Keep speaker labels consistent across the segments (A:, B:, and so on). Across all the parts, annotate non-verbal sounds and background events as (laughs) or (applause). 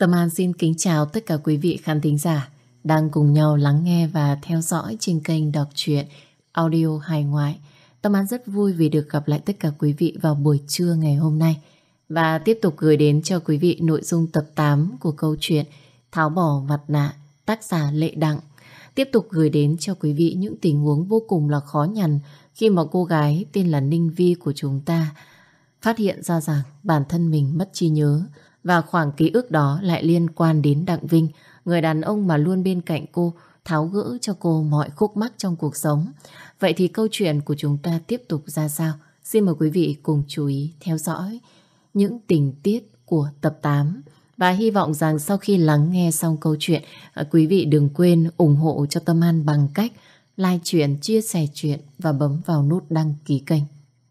A: Tâm An xin kính chào tất cả quý vị khán thính giả đang cùng nhau lắng nghe và theo dõi trên kênh đọc truyện audio hài ngoại. Tâm An rất vui vì được gặp lại tất cả quý vị vào buổi trưa ngày hôm nay và tiếp tục gửi đến cho quý vị nội dung tập 8 của câu chuyện Tháo bỏ mặt nạ, tác giả Lệ Đặng. Tiếp tục gửi đến cho quý vị những tình huống vô cùng là khó nhằn khi mà cô gái tên là Ninh Vi của chúng ta phát hiện ra rằng bản thân mình mất trí nhớ và khoảng ký ức đó lại liên quan đến Đặng Vinh, người đàn ông mà luôn bên cạnh cô, tháo gỡ cho cô mọi khúc mắc trong cuộc sống. Vậy thì câu chuyện của chúng ta tiếp tục ra sao? Xin mời quý vị cùng chú ý theo dõi những tình tiết của tập 8. Và hy vọng rằng sau khi lắng nghe xong câu chuyện, à, quý vị đừng quên ủng hộ cho Tâm An bằng cách like chuyện, chia sẻ chuyện và bấm vào nút đăng ký kênh.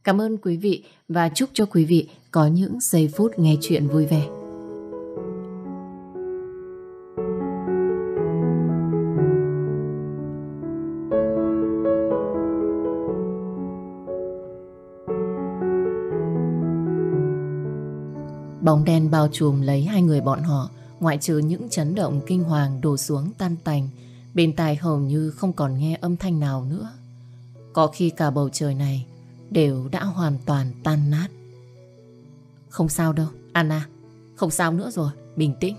A: Cảm ơn quý vị và chúc cho quý vị có những giây phút nghe chuyện vui vẻ. Bóng đen bao trùm lấy hai người bọn họ, ngoại trừ những chấn động kinh hoàng đổ xuống tan tành, bên tai hầu như không còn nghe âm thanh nào nữa. Có khi cả bầu trời này đều đã hoàn toàn tan nát. Không sao đâu, Anna, không sao nữa rồi, bình tĩnh.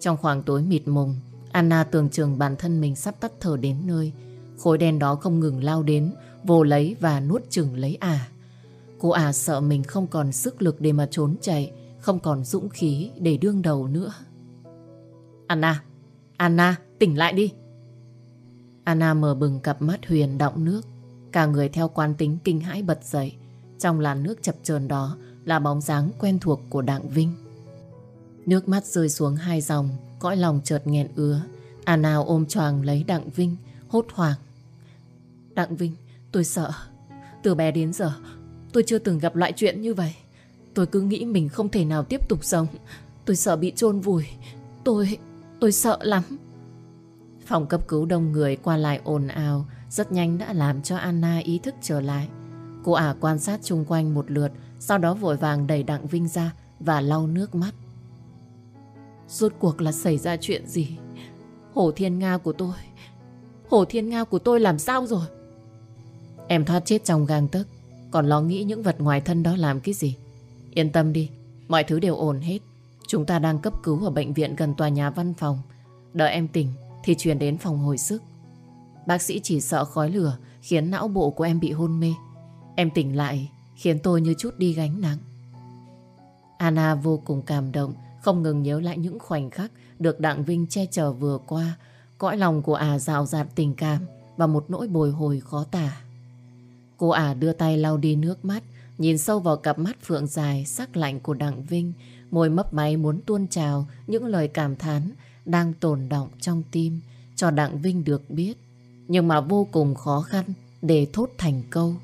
A: Trong khoảng tối mịt mùng, Anna tưởng chừng bản thân mình sắp tắt thở đến nơi. Khối đen đó không ngừng lao đến, vồ lấy và nuốt chừng lấy à. Cô à sợ mình không còn sức lực để mà trốn chạy, không còn dũng khí để đương đầu nữa. Anna, Anna, tỉnh lại đi. Anna mở bừng cặp mắt huyền đọng nước. Cả người theo quan tính kinh hãi bật dậy. Trong làn nước chập chờn đó là bóng dáng quen thuộc của Đặng Vinh. Nước mắt rơi xuống hai dòng, cõi lòng chợt nghẹn ứa. Anna ôm choàng lấy Đặng Vinh, hốt hoảng. Đặng Vinh, tôi sợ. Từ bé đến giờ, Tôi chưa từng gặp loại chuyện như vậy. Tôi cứ nghĩ mình không thể nào tiếp tục sống. Tôi sợ bị chôn vùi. Tôi... tôi sợ lắm. Phòng cấp cứu đông người qua lại ồn ào, rất nhanh đã làm cho Anna ý thức trở lại. Cô ả quan sát chung quanh một lượt, sau đó vội vàng đẩy Đặng Vinh ra và lau nước mắt. Rốt cuộc là xảy ra chuyện gì? Hổ Thiên Nga của tôi Hổ Thiên Nga của tôi làm sao rồi? Em thoát chết trong gang tấc còn lo nghĩ những vật ngoài thân đó làm cái gì. Yên tâm đi, Mọi thứ đều ổn hết. Chúng ta đang cấp cứu ở bệnh viện gần tòa nhà văn phòng. Đợi em tỉnh Thì chuyển đến phòng hồi sức. Bác sĩ chỉ sợ khói lửa Khiến não bộ của em bị hôn mê. Em tỉnh lại, Khiến tôi như chút đi gánh nặng. Anna vô cùng cảm động, Không ngừng nhớ lại những khoảnh khắc Được Đặng Vinh che chở vừa qua. Cõi lòng của à rào rạt tình cảm Và một nỗi bồi hồi khó tả. Cô ả đưa tay lau đi nước mắt, nhìn sâu vào cặp mắt phượng dài, sắc lạnh của Đặng Vinh, môi mấp máy muốn tuôn trào những lời cảm thán đang tồn động trong tim cho Đặng Vinh được biết, nhưng mà vô cùng khó khăn để thốt thành câu.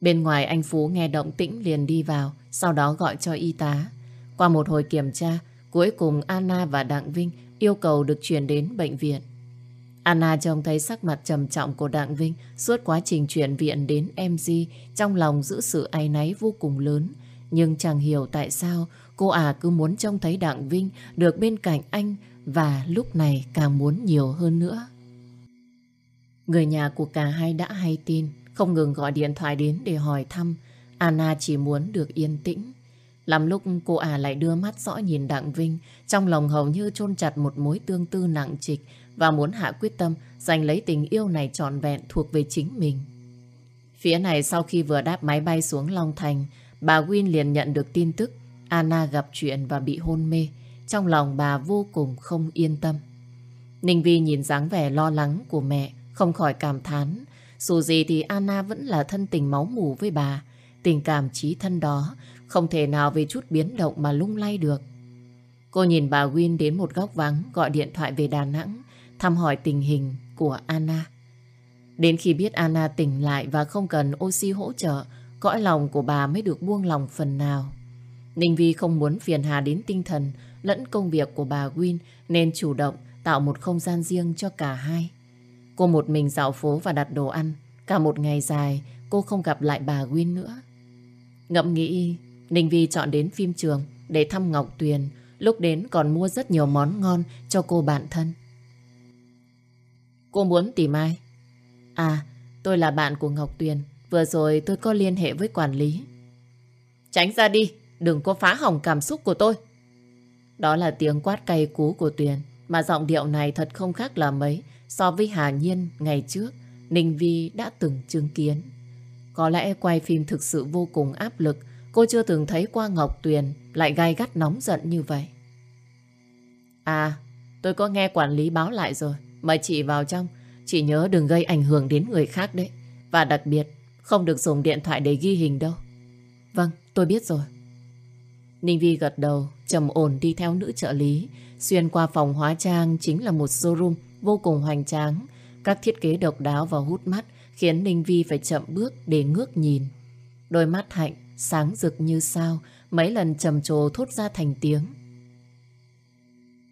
A: Bên ngoài anh Phú nghe động tĩnh liền đi vào, sau đó gọi cho y tá. Qua một hồi kiểm tra, cuối cùng Anna và Đặng Vinh yêu cầu được chuyển đến bệnh viện. Anna trông thấy sắc mặt trầm trọng của Đặng Vinh suốt quá trình chuyển viện đến MG trong lòng giữ sự áy náy vô cùng lớn. Nhưng chẳng hiểu tại sao cô à cứ muốn trông thấy Đặng Vinh được bên cạnh anh và lúc này càng muốn nhiều hơn nữa. Người nhà của cả hai đã hay tin, không ngừng gọi điện thoại đến để hỏi thăm. Anna chỉ muốn được yên tĩnh. Lắm lúc cô à lại đưa mắt dõi nhìn Đặng Vinh, trong lòng hầu như chôn chặt một mối tương tư nặng trịch, và muốn hạ quyết tâm giành lấy tình yêu này trọn vẹn thuộc về chính mình. Phía này sau khi vừa đáp máy bay xuống Long Thành, bà Win liền nhận được tin tức Anna gặp chuyện và bị hôn mê. Trong lòng bà vô cùng không yên tâm. Ninh Vi nhìn dáng vẻ lo lắng của mẹ, không khỏi cảm thán. Dù gì thì Anna vẫn là thân tình máu mủ với bà. Tình cảm trí thân đó không thể nào vì chút biến động mà lung lay được. Cô nhìn bà Win đến một góc vắng gọi điện thoại về Đà Nẵng thăm hỏi tình hình của Anna. Đến khi biết Anna tỉnh lại và không cần oxy hỗ trợ, cõi lòng của bà mới được buông lòng phần nào. Ninh Vi không muốn phiền hà đến tinh thần lẫn công việc của bà Win nên chủ động tạo một không gian riêng cho cả hai. Cô một mình dạo phố và đặt đồ ăn. Cả một ngày dài cô không gặp lại bà Win nữa. Ngậm nghĩ Ninh Vi chọn đến phim trường để thăm Ngọc Tuyền, lúc đến còn mua rất nhiều món ngon cho cô bạn thân. Cô muốn tìm ai? À, tôi là bạn của Ngọc Tuyền. Vừa rồi tôi có liên hệ với quản lý. Tránh ra đi, đừng có phá hỏng cảm xúc của tôi. Đó là tiếng quát cay cú của Tuyền, mà giọng điệu này thật không khác là mấy so với Hà Nhiên ngày trước, Ninh Vi đã từng chứng kiến. Có lẽ quay phim thực sự vô cùng áp lực, cô chưa từng thấy qua Ngọc Tuyền lại gai gắt nóng giận như vậy. À, tôi có nghe quản lý báo lại rồi, mà chị vào trong, chị nhớ đừng gây ảnh hưởng đến người khác đấy. Và đặc biệt, không được dùng điện thoại để ghi hình đâu. Vâng, tôi biết rồi. Ninh Vi gật đầu, trầm ổn đi theo nữ trợ lý. Xuyên qua phòng hóa trang chính là một showroom vô cùng hoành tráng. Các thiết kế độc đáo và hút mắt khiến Ninh Vi phải chậm bước để ngước nhìn. Đôi mắt hạnh, sáng rực như sao, mấy lần trầm trồ thốt ra thành tiếng.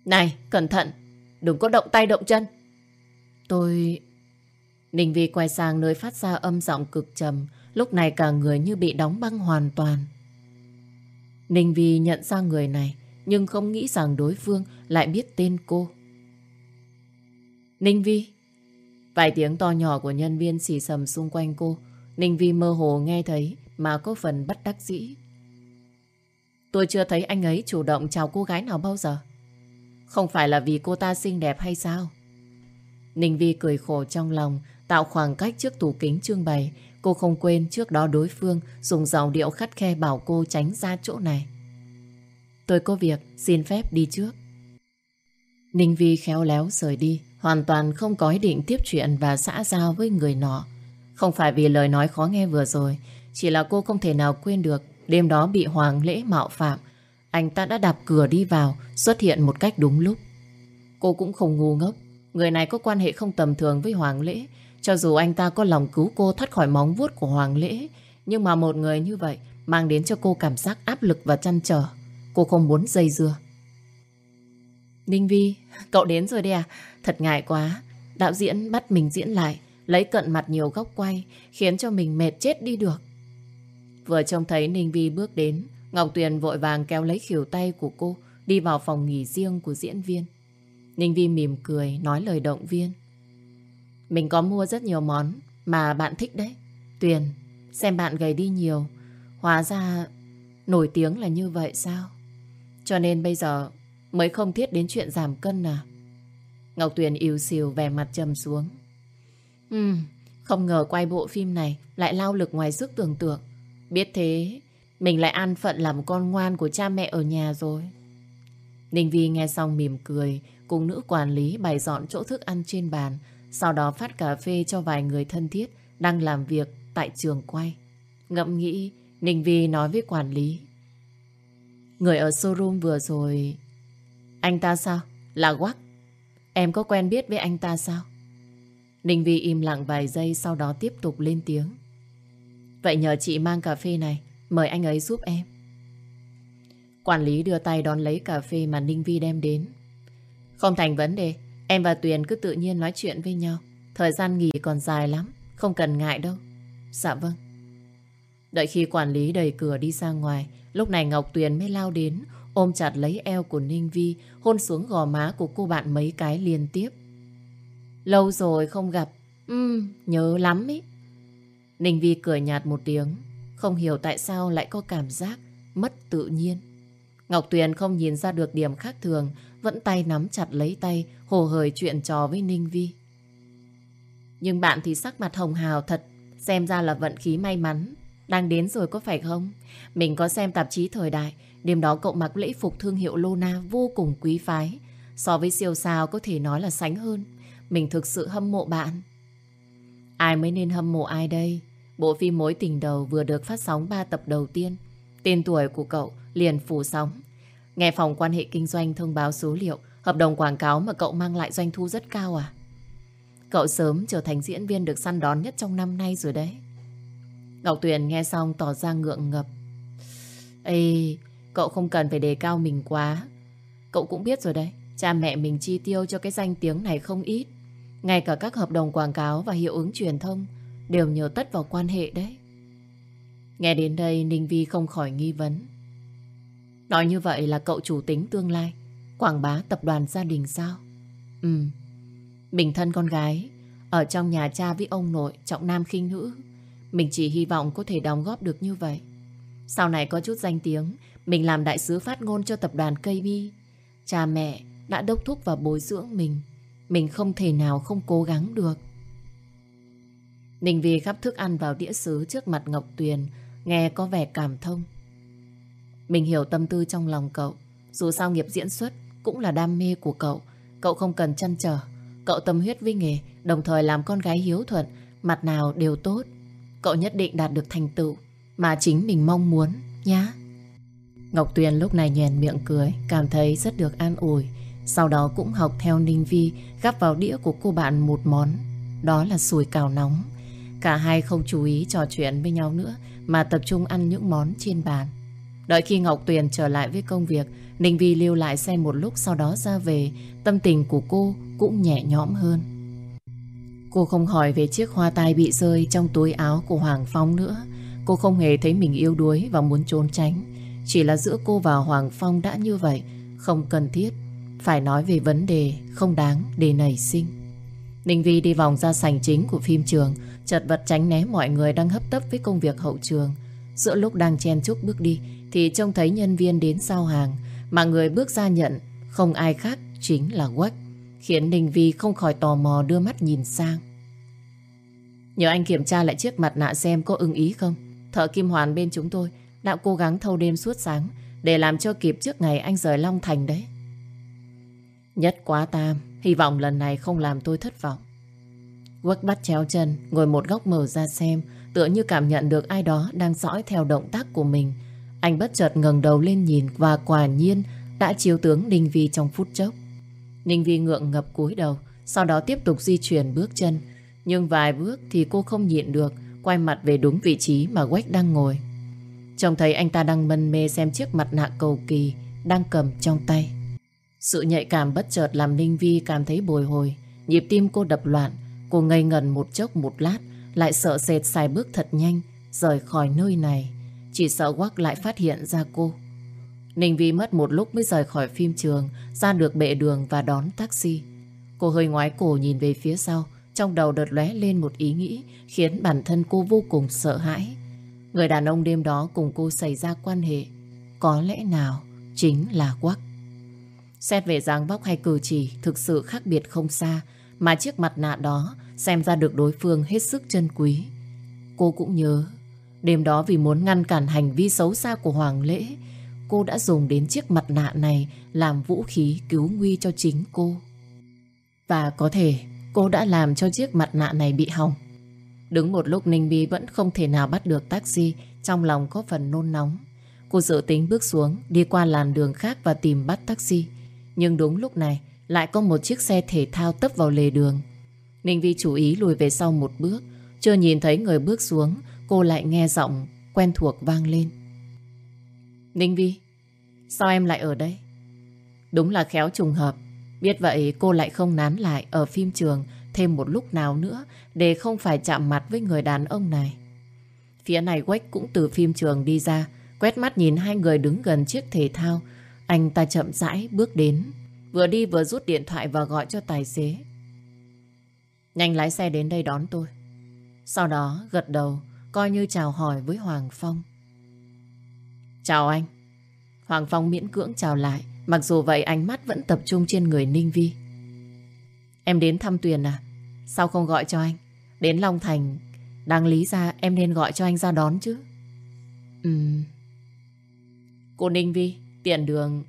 A: Này, cẩn thận, đừng có động tay động chân. Tôi... Ninh Vi quay sang nơi phát ra âm giọng cực trầm, lúc này cả người như bị đóng băng hoàn toàn. Ninh Vi nhận ra người này, nhưng không nghĩ rằng đối phương lại biết tên cô. Ninh Vi Vài tiếng to nhỏ của nhân viên xì sầm xung quanh cô. Ninh Vi mơ hồ nghe thấy mà có phần bất đắc dĩ. Tôi chưa thấy anh ấy chủ động chào cô gái nào bao giờ. Không phải là vì cô ta xinh đẹp hay sao? Ninh Vi cười khổ trong lòng, tạo khoảng cách trước tủ kính trưng bày. Cô không quên trước đó đối phương dùng giọng điệu khắt khe bảo cô tránh ra chỗ này. Tôi có việc, xin phép đi trước. Ninh Vi khéo léo rời đi, hoàn toàn không có ý định tiếp chuyện và xã giao với người nọ. Không phải vì lời nói khó nghe vừa rồi, chỉ là cô không thể nào quên được đêm đó bị Hoàng Lễ mạo phạm. Anh ta đã đạp cửa đi vào, xuất hiện một cách đúng lúc. Cô cũng không ngu ngốc, người này có quan hệ không tầm thường với Hoàng Lễ. Cho dù anh ta có lòng cứu cô thoát khỏi móng vuốt của Hoàng Lễ, nhưng mà một người như vậy mang đến cho cô cảm giác áp lực và chăn trở. Cô không muốn dây dưa. Ninh Vi, cậu đến rồi đây à? Thật ngại quá. Đạo diễn bắt mình diễn lại, lấy cận mặt nhiều góc quay, khiến cho mình mệt chết đi được. Vừa trông thấy Ninh Vi bước đến, Ngọc Tuyền vội vàng kéo lấy khỉu tay của cô, đi vào phòng nghỉ riêng của diễn viên. Ninh Vi mỉm cười, nói lời động viên. Mình có mua rất nhiều món mà bạn thích đấy. Tuyền, xem bạn gầy đi nhiều. Hóa ra nổi tiếng là như vậy sao? Cho nên bây giờ mới không thiết đến chuyện giảm cân à? Ngọc Tuyền yêu xìu vẻ mặt trầm xuống. Ừm, không ngờ quay bộ phim này lại lao lực ngoài sức tưởng tượng. Biết thế, mình lại ăn phận làm con ngoan của cha mẹ ở nhà rồi. Ninh Vi nghe xong mỉm cười, cùng nữ quản lý bày dọn chỗ thức ăn trên bàn, sau đó phát cà phê cho vài người thân thiết đang làm việc tại trường quay. Ngẫm nghĩ, Ninh Vi nói với quản lý. Người ở showroom vừa rồi... Anh ta sao? Là Quắc. Em có quen biết với anh ta sao? Ninh Vi im lặng vài giây sau đó tiếp tục lên tiếng. Vậy nhờ chị mang cà phê này, mời anh ấy giúp em. Quản lý đưa tay đón lấy cà phê mà Ninh Vi đem đến. Không thành vấn đề, em và Tuyền cứ tự nhiên nói chuyện với nhau. Thời gian nghỉ còn dài lắm, không cần ngại đâu. Dạ vâng. Đợi khi quản lý đẩy cửa đi ra ngoài, lúc này Ngọc Tuyền mới lao đến, ôm chặt lấy eo của Ninh Vi, hôn xuống gò má của cô bạn mấy cái liên tiếp. Lâu rồi không gặp, um, nhớ lắm ý. Ninh Vi cười nhạt một tiếng, không hiểu tại sao lại có cảm giác mất tự nhiên. Ngọc Tuyền không nhìn ra được điểm khác thường, vẫn tay nắm chặt lấy tay, hồ hởi chuyện trò với Ninh Vi. Nhưng bạn thì sắc mặt hồng hào thật, xem ra là vận khí may mắn. Đang đến rồi có phải không? Mình có xem tạp chí thời đại, đêm đó cậu mặc lễ phục thương hiệu Lona vô cùng quý phái. So với siêu sao có thể nói là sánh hơn. Mình thực sự hâm mộ bạn. Ai mới nên hâm mộ ai đây? Bộ phim Mối tình đầu vừa được phát sóng 3 tập đầu tiên. Tên tuổi của cậu liền phủ sóng. Nghe phòng quan hệ kinh doanh thông báo số liệu, hợp đồng quảng cáo mà cậu mang lại doanh thu rất cao à? Cậu sớm trở thành diễn viên được săn đón nhất trong năm nay rồi đấy. Ngọc Tuyền nghe xong tỏ ra ngượng ngập. Ê, cậu không cần phải đề cao mình quá. Cậu cũng biết rồi đấy, cha mẹ mình chi tiêu cho cái danh tiếng này không ít. Ngay cả các hợp đồng quảng cáo và hiệu ứng truyền thông đều nhờ tất vào quan hệ đấy. Nghe đến đây Ninh Vi không khỏi nghi vấn. Nói như vậy là cậu chủ tính tương lai, Quảng bá tập đoàn gia đình sao? Ừ. Mình thân con gái, Ở trong nhà cha với ông nội, Trọng nam khinh nữ, Mình chỉ hy vọng có thể đóng góp được như vậy. Sau này có chút danh tiếng, Mình làm đại sứ phát ngôn cho tập đoàn KB Cha mẹ đã đốc thúc và bồi dưỡng mình Mình không thể nào không cố gắng được. Ninh Vi gắp thức ăn vào đĩa sứ trước mặt Ngọc Tuyền, Nghe có vẻ cảm thông. Mình hiểu tâm tư trong lòng cậu. Dù sao nghiệp diễn xuất Cũng là đam mê của cậu. Cậu không cần chăn trở. Cậu tâm huyết với nghề, Đồng thời làm con gái hiếu thuận, Mặt nào đều tốt. Cậu nhất định đạt được thành tựu Mà chính mình mong muốn nhá. Ngọc Tuyền lúc này nhèn miệng cười, Cảm thấy rất được an ủi. Sau đó cũng học theo Ninh Vi, Gắp vào đĩa của cô bạn một món. Đó là sùi cào nóng. Cả hai không chú ý trò chuyện với nhau nữa Mà tập trung ăn những món trên bàn. Đợi khi Ngọc Tuyền trở lại với công việc, Ninh Vi lưu lại xe một lúc Sau đó ra về, Tâm tình của cô cũng nhẹ nhõm hơn. Cô không hỏi về chiếc hoa tai bị rơi Trong túi áo của Hoàng Phong nữa. Cô không hề thấy mình yêu đuối Và muốn trốn tránh. Chỉ là giữa cô và Hoàng Phong đã như vậy, Không cần thiết. Phải nói về vấn đề không đáng để nảy sinh. Ninh Vi đi vòng ra sảnh chính của phim trường, chật vật tránh né mọi người đang hấp tấp với công việc hậu trường. Giữa lúc đang chen chúc bước đi thì trông thấy nhân viên đến giao hàng mà người bước ra nhận không ai khác chính là Quách khiến đình Vi không khỏi tò mò đưa mắt nhìn sang. Nhờ anh kiểm tra lại chiếc mặt nạ xem có ưng ý không. Thợ Kim Hoàn bên chúng tôi đã cố gắng thâu đêm suốt sáng để làm cho kịp trước ngày anh rời Long Thành đấy. Nhất quá tam, hy vọng lần này không làm tôi thất vọng. quách bắt chéo chân, ngồi một góc mở ra xem, tựa như cảm nhận được ai đó đang dõi theo động tác của mình. Anh bất chợt ngẩng đầu lên nhìn và quả nhiên đã chiếu tướng Ninh Vi trong phút chốc. Ninh Vi ngượng ngập cúi đầu, sau đó tiếp tục di chuyển bước chân. Nhưng vài bước thì cô không nhịn được, quay mặt về đúng vị trí mà Quách đang ngồi. Trông thấy anh ta đang mân mê xem chiếc mặt nạ cầu kỳ đang cầm trong tay. Sự nhạy cảm bất chợt làm Ninh Vi cảm thấy bồi hồi, nhịp tim cô đập loạn, Cô ngây ngần một chốc một lát, lại sợ sệt xài bước thật nhanh, rời khỏi nơi này. Chỉ sợ Quắc lại phát hiện ra cô. Ninh Vi mất một lúc mới rời khỏi phim trường, ra được bệ đường và đón taxi. Cô hơi ngoái cổ nhìn về phía sau, trong đầu đợt lóe lên một ý nghĩ khiến bản thân cô vô cùng sợ hãi. Người đàn ông đêm đó cùng cô xảy ra quan hệ, có lẽ nào chính là Quắc. Xét về dáng vóc hay cử chỉ thực sự khác biệt không xa, mà chiếc mặt nạ đó xem ra được đối phương hết sức chân quý. Cô cũng nhớ, đêm đó vì muốn ngăn cản hành vi xấu xa của Hoàng Lễ, cô đã dùng đến chiếc mặt nạ này làm vũ khí cứu nguy cho chính cô. Và có thể cô đã làm cho chiếc mặt nạ này bị hỏng. Đứng một lúc Ninh Bi vẫn không thể nào bắt được taxi, trong lòng có phần nôn nóng. Cô dự tính bước xuống, đi qua làn đường khác và tìm bắt taxi. Nhưng đúng lúc này, lại có một chiếc xe thể thao tấp vào lề đường. Ninh Vi chú ý lùi về sau một bước. Chưa nhìn thấy người bước xuống, cô lại nghe giọng quen thuộc vang lên. Ninh Vi, sao em lại ở đây? Đúng là khéo trùng hợp. Biết vậy cô lại không nán lại ở phim trường thêm một lúc nào nữa để không phải chạm mặt với người đàn ông này. Phía này Quách cũng từ phim trường đi ra, quét mắt nhìn hai người đứng gần chiếc thể thao. Anh ta chậm rãi bước đến, vừa đi vừa rút điện thoại và gọi cho tài xế. Nhanh lái xe đến đây đón tôi. Sau đó gật đầu, coi như chào hỏi với Hoàng Phong. Chào anh. Hoàng Phong miễn cưỡng chào lại, mặc dù vậy ánh mắt vẫn tập trung trên người Ninh Vi. Em đến thăm Tuyền à? Sao không gọi cho anh? Đến Long Thành, đáng lý ra em nên gọi cho anh ra đón chứ. Ừm. Cô Ninh Vi, tiện đường.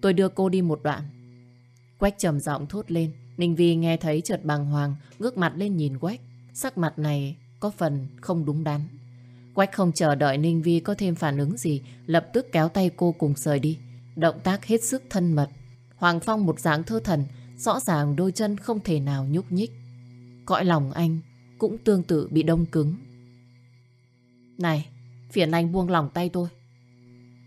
A: Tôi đưa cô đi một đoạn. Quách trầm giọng thốt lên. Ninh Vi nghe thấy chợt bàng hoàng, ngước mặt lên nhìn Quách. Sắc mặt này có phần không đúng đắn. Quách không chờ đợi Ninh Vi có thêm phản ứng gì, lập tức kéo tay cô cùng rời đi. Động tác hết sức thân mật. Hoàng Phong một dáng thơ thần, rõ ràng đôi chân không thể nào nhúc nhích. Cõi lòng anh cũng tương tự bị đông cứng. Này, phiền anh buông lòng tay tôi.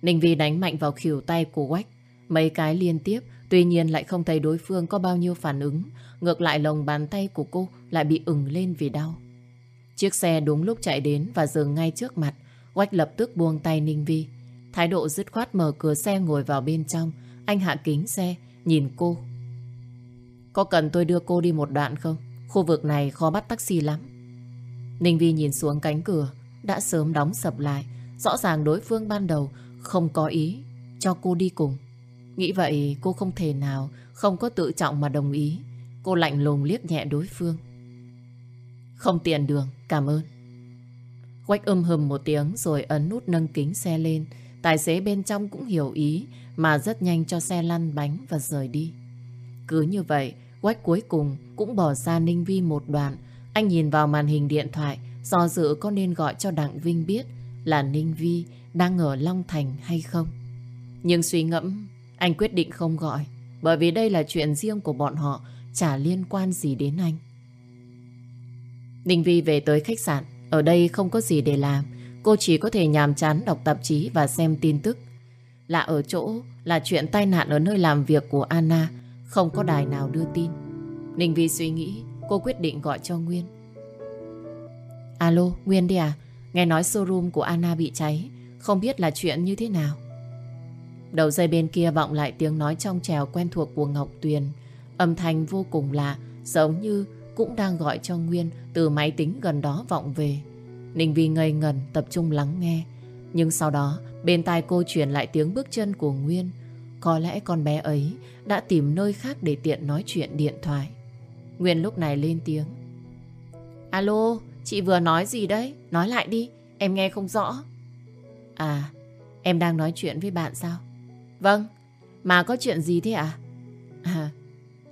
A: Ninh Vi đánh mạnh vào khỉu tay của Quách. Mấy cái liên tiếp Tuy nhiên lại không thấy đối phương có bao nhiêu phản ứng. Ngược lại lồng bàn tay của cô lại bị ửng lên vì đau. Chiếc xe đúng lúc chạy đến và dừng ngay trước mặt. Quách lập tức buông tay Ninh Vi. Thái độ dứt khoát mở cửa xe ngồi vào bên trong. Anh hạ kính xe, nhìn cô. Có cần tôi đưa cô đi một đoạn không? Khu vực này khó bắt taxi lắm. Ninh Vi nhìn xuống cánh cửa, đã sớm đóng sập lại. Rõ ràng đối phương ban đầu không có ý cho cô đi cùng. Nghĩ vậy cô không thể nào không có tự trọng mà đồng ý. Cô lạnh lùng liếc nhẹ đối phương. Không tiền đường, cảm ơn. Quách âm hầm một tiếng rồi ấn nút nâng kính xe lên. Tài xế bên trong cũng hiểu ý mà rất nhanh cho xe lăn bánh và rời đi. Cứ như vậy, Quách cuối cùng cũng bỏ ra Ninh Vi một đoạn. Anh nhìn vào màn hình điện thoại, do dự có nên gọi cho Đặng Vinh biết là Ninh Vi đang ở Long Thành hay không. Nhưng suy ngẫm, anh quyết định không gọi, bởi vì đây là chuyện riêng của bọn họ, chả liên quan gì đến anh. Ninh Vi về tới khách sạn, ở đây không có gì để làm, cô chỉ có thể nhàm chán đọc tạp chí và xem tin tức. Lạ ở chỗ là chuyện tai nạn ở nơi làm việc của Anna, không có đài nào đưa tin. Ninh Vi suy nghĩ, cô quyết định gọi cho Nguyên. Alo, Nguyên đi à? Nghe nói showroom của Anna bị cháy, không biết là chuyện như thế nào. Đầu dây bên kia vọng lại tiếng nói trong trèo quen thuộc của Ngọc Tuyền. Âm thanh vô cùng lạ, giống như cũng đang gọi cho Nguyên từ máy tính gần đó vọng về. Ninh Vi ngây ngần tập trung lắng nghe. Nhưng sau đó, bên tai cô truyền lại tiếng bước chân của Nguyên. Có lẽ con bé ấy đã tìm nơi khác để tiện nói chuyện điện thoại. Nguyên lúc này lên tiếng. Alo, chị vừa nói gì đấy? Nói lại đi, em nghe không rõ. À, em đang nói chuyện với bạn sao? Vâng, mà có chuyện gì thế ạ? À? à,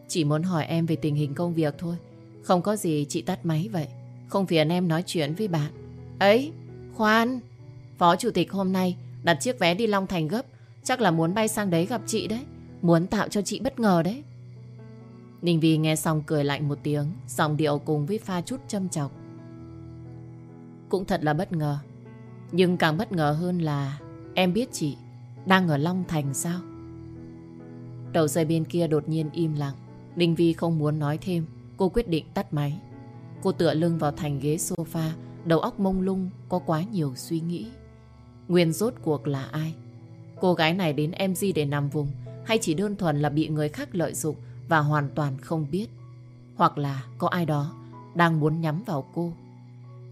A: chỉ muốn hỏi em về tình hình công việc thôi. Không có gì chị tắt máy vậy. Không phiền em nói chuyện với bạn. Ấy, khoan. Phó chủ tịch hôm nay đặt chiếc vé đi Long Thành gấp. Chắc là muốn bay sang đấy gặp chị đấy. Muốn tạo cho chị bất ngờ đấy. Ninh Vi nghe xong cười lạnh một tiếng, giọng điệu cùng với pha chút châm chọc. Cũng thật là bất ngờ. Nhưng càng bất ngờ hơn là em biết chị đang ở Long Thành sao? Đầu dây bên kia đột nhiên im lặng. Ninh Vi không muốn nói thêm. Cô quyết định tắt máy. Cô tựa lưng vào thành ghế sofa, đầu óc mông lung, có quá nhiều suy nghĩ. Nguyên rốt cuộc là ai? Cô gái này đến MG để nằm vùng hay chỉ đơn thuần là bị người khác lợi dụng và hoàn toàn không biết? Hoặc là có ai đó đang muốn nhắm vào cô?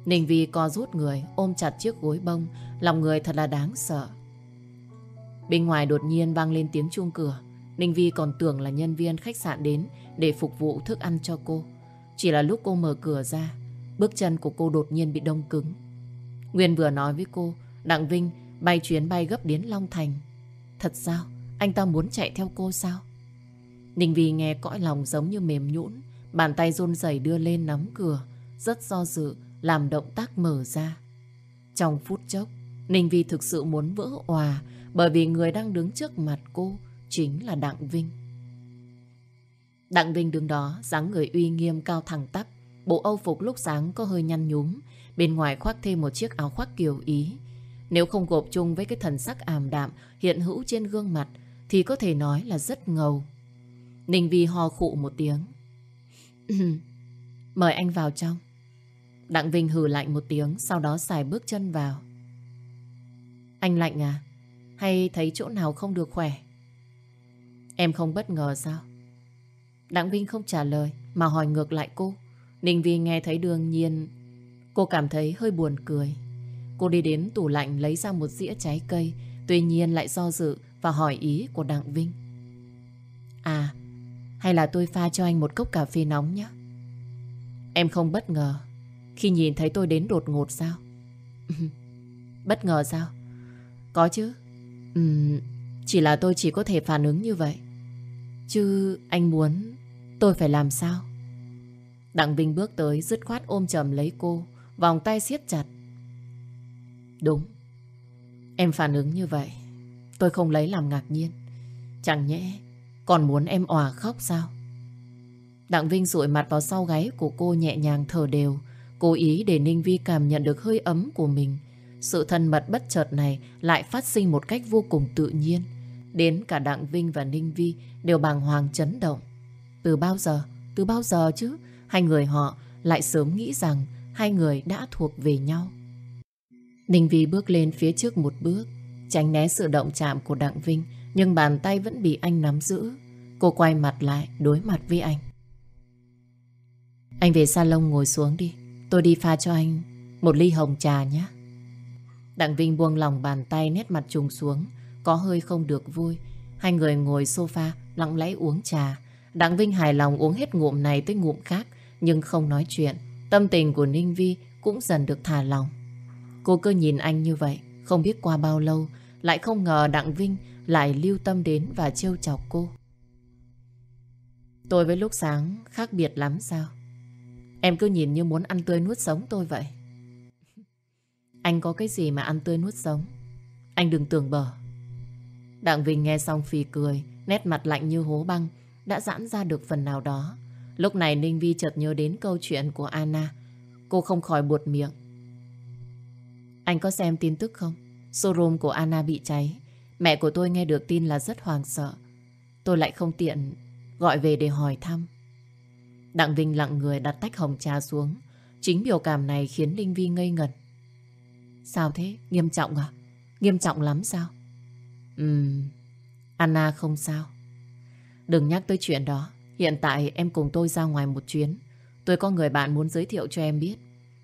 A: Ninh Vi co rút người, ôm chặt chiếc gối bông, lòng người thật là đáng sợ. Bên ngoài đột nhiên vang lên tiếng chuông cửa. Ninh Vi còn tưởng là nhân viên khách sạn đến để phục vụ thức ăn cho cô. Chỉ là lúc cô mở cửa ra, bước chân của cô đột nhiên bị đông cứng. Nguyên vừa nói với cô, Đặng Vinh bay chuyến bay gấp đến Long Thành. Thật sao? Anh ta muốn chạy theo cô sao? Ninh Vi nghe cõi lòng giống như mềm nhũn, bàn tay run rẩy đưa lên nắm cửa, rất do dự, làm động tác mở ra. Trong phút chốc, Ninh Vi thực sự muốn vỡ òa bởi vì người đang đứng trước mặt cô chính là Đặng Vinh. Đặng Vinh đứng đó, dáng người uy nghiêm cao thẳng tắp, bộ âu phục lúc sáng có hơi nhăn nhúm, bên ngoài khoác thêm một chiếc áo khoác kiều Ý. Nếu không gộp chung với cái thần sắc ảm đạm hiện hữu trên gương mặt thì có thể nói là rất ngầu. Ninh Vi ho khụ một tiếng. (clears throat) Mời anh vào trong. Đặng Vinh hừ lạnh một tiếng, sau đó xài bước chân vào. Anh lạnh à? Hay thấy chỗ nào không được khỏe? Em không bất ngờ sao? Đặng Vinh không trả lời mà hỏi ngược lại cô. Ninh Vi nghe thấy đương nhiên cô cảm thấy hơi buồn cười. Cô đi đến tủ lạnh lấy ra một dĩa trái cây tuy nhiên lại do dự và hỏi ý của Đặng Vinh. À, hay là tôi pha cho anh một cốc cà phê nóng nhé? Em không bất ngờ khi nhìn thấy tôi đến đột ngột sao? (laughs) bất ngờ sao? Có chứ. Uhm, chỉ là tôi chỉ có thể phản ứng như vậy. Chứ anh muốn tôi phải làm sao? Đặng Vinh bước tới dứt khoát ôm chầm lấy cô, vòng tay siết chặt. Đúng, em phản ứng như vậy, tôi không lấy làm ngạc nhiên. Chẳng nhẽ còn muốn em òa khóc sao? Đặng Vinh rụi mặt vào sau gáy của cô nhẹ nhàng thở đều, cố ý để Ninh Vi cảm nhận được hơi ấm của mình. Sự thân mật bất chợt này lại phát sinh một cách vô cùng tự nhiên. Đến cả Đặng Vinh và Ninh Vi đều bàng hoàng chấn động. Từ bao giờ? Từ bao giờ chứ? Hai người họ lại sớm nghĩ rằng hai người đã thuộc về nhau. Ninh Vi bước lên phía trước một bước, tránh né sự động chạm của Đặng Vinh, nhưng bàn tay vẫn bị anh nắm giữ. Cô quay mặt lại, đối mặt với anh. Anh về salon ngồi xuống đi. Tôi đi pha cho anh một ly hồng trà nhé. Đặng Vinh buông lòng bàn tay nét mặt trùng xuống, có hơi không được vui. Hai người ngồi sofa, lặng lẽ uống trà. Đặng Vinh hài lòng uống hết ngụm này tới ngụm khác, nhưng không nói chuyện. Tâm tình của Ninh Vi cũng dần được thả lòng. Cô cứ nhìn anh như vậy, không biết qua bao lâu, lại không ngờ Đặng Vinh lại lưu tâm đến và trêu chọc cô. Tôi với lúc sáng khác biệt lắm sao? Em cứ nhìn như muốn ăn tươi nuốt sống tôi vậy. Anh có cái gì mà ăn tươi nuốt sống? Anh đừng tưởng bờ. Đặng Vinh nghe xong phì cười, nét mặt lạnh như hố băng, đã giãn ra được phần nào đó. Lúc này Ninh Vi chợt nhớ đến câu chuyện của Anna. Cô không khỏi buột miệng. Anh có xem tin tức không? Showroom của Anna bị cháy. Mẹ của tôi nghe được tin là rất hoàng sợ. Tôi lại không tiện gọi về để hỏi thăm. Đặng Vinh lặng người đặt tách hồng trà xuống. Chính biểu cảm này khiến Ninh Vi ngây ngẩn. Sao thế? Nghiêm trọng à? Nghiêm trọng lắm sao? Ừm, Anna không sao. Đừng nhắc tới chuyện đó. Hiện tại em cùng tôi ra ngoài một chuyến. Tôi có người bạn muốn giới thiệu cho em biết.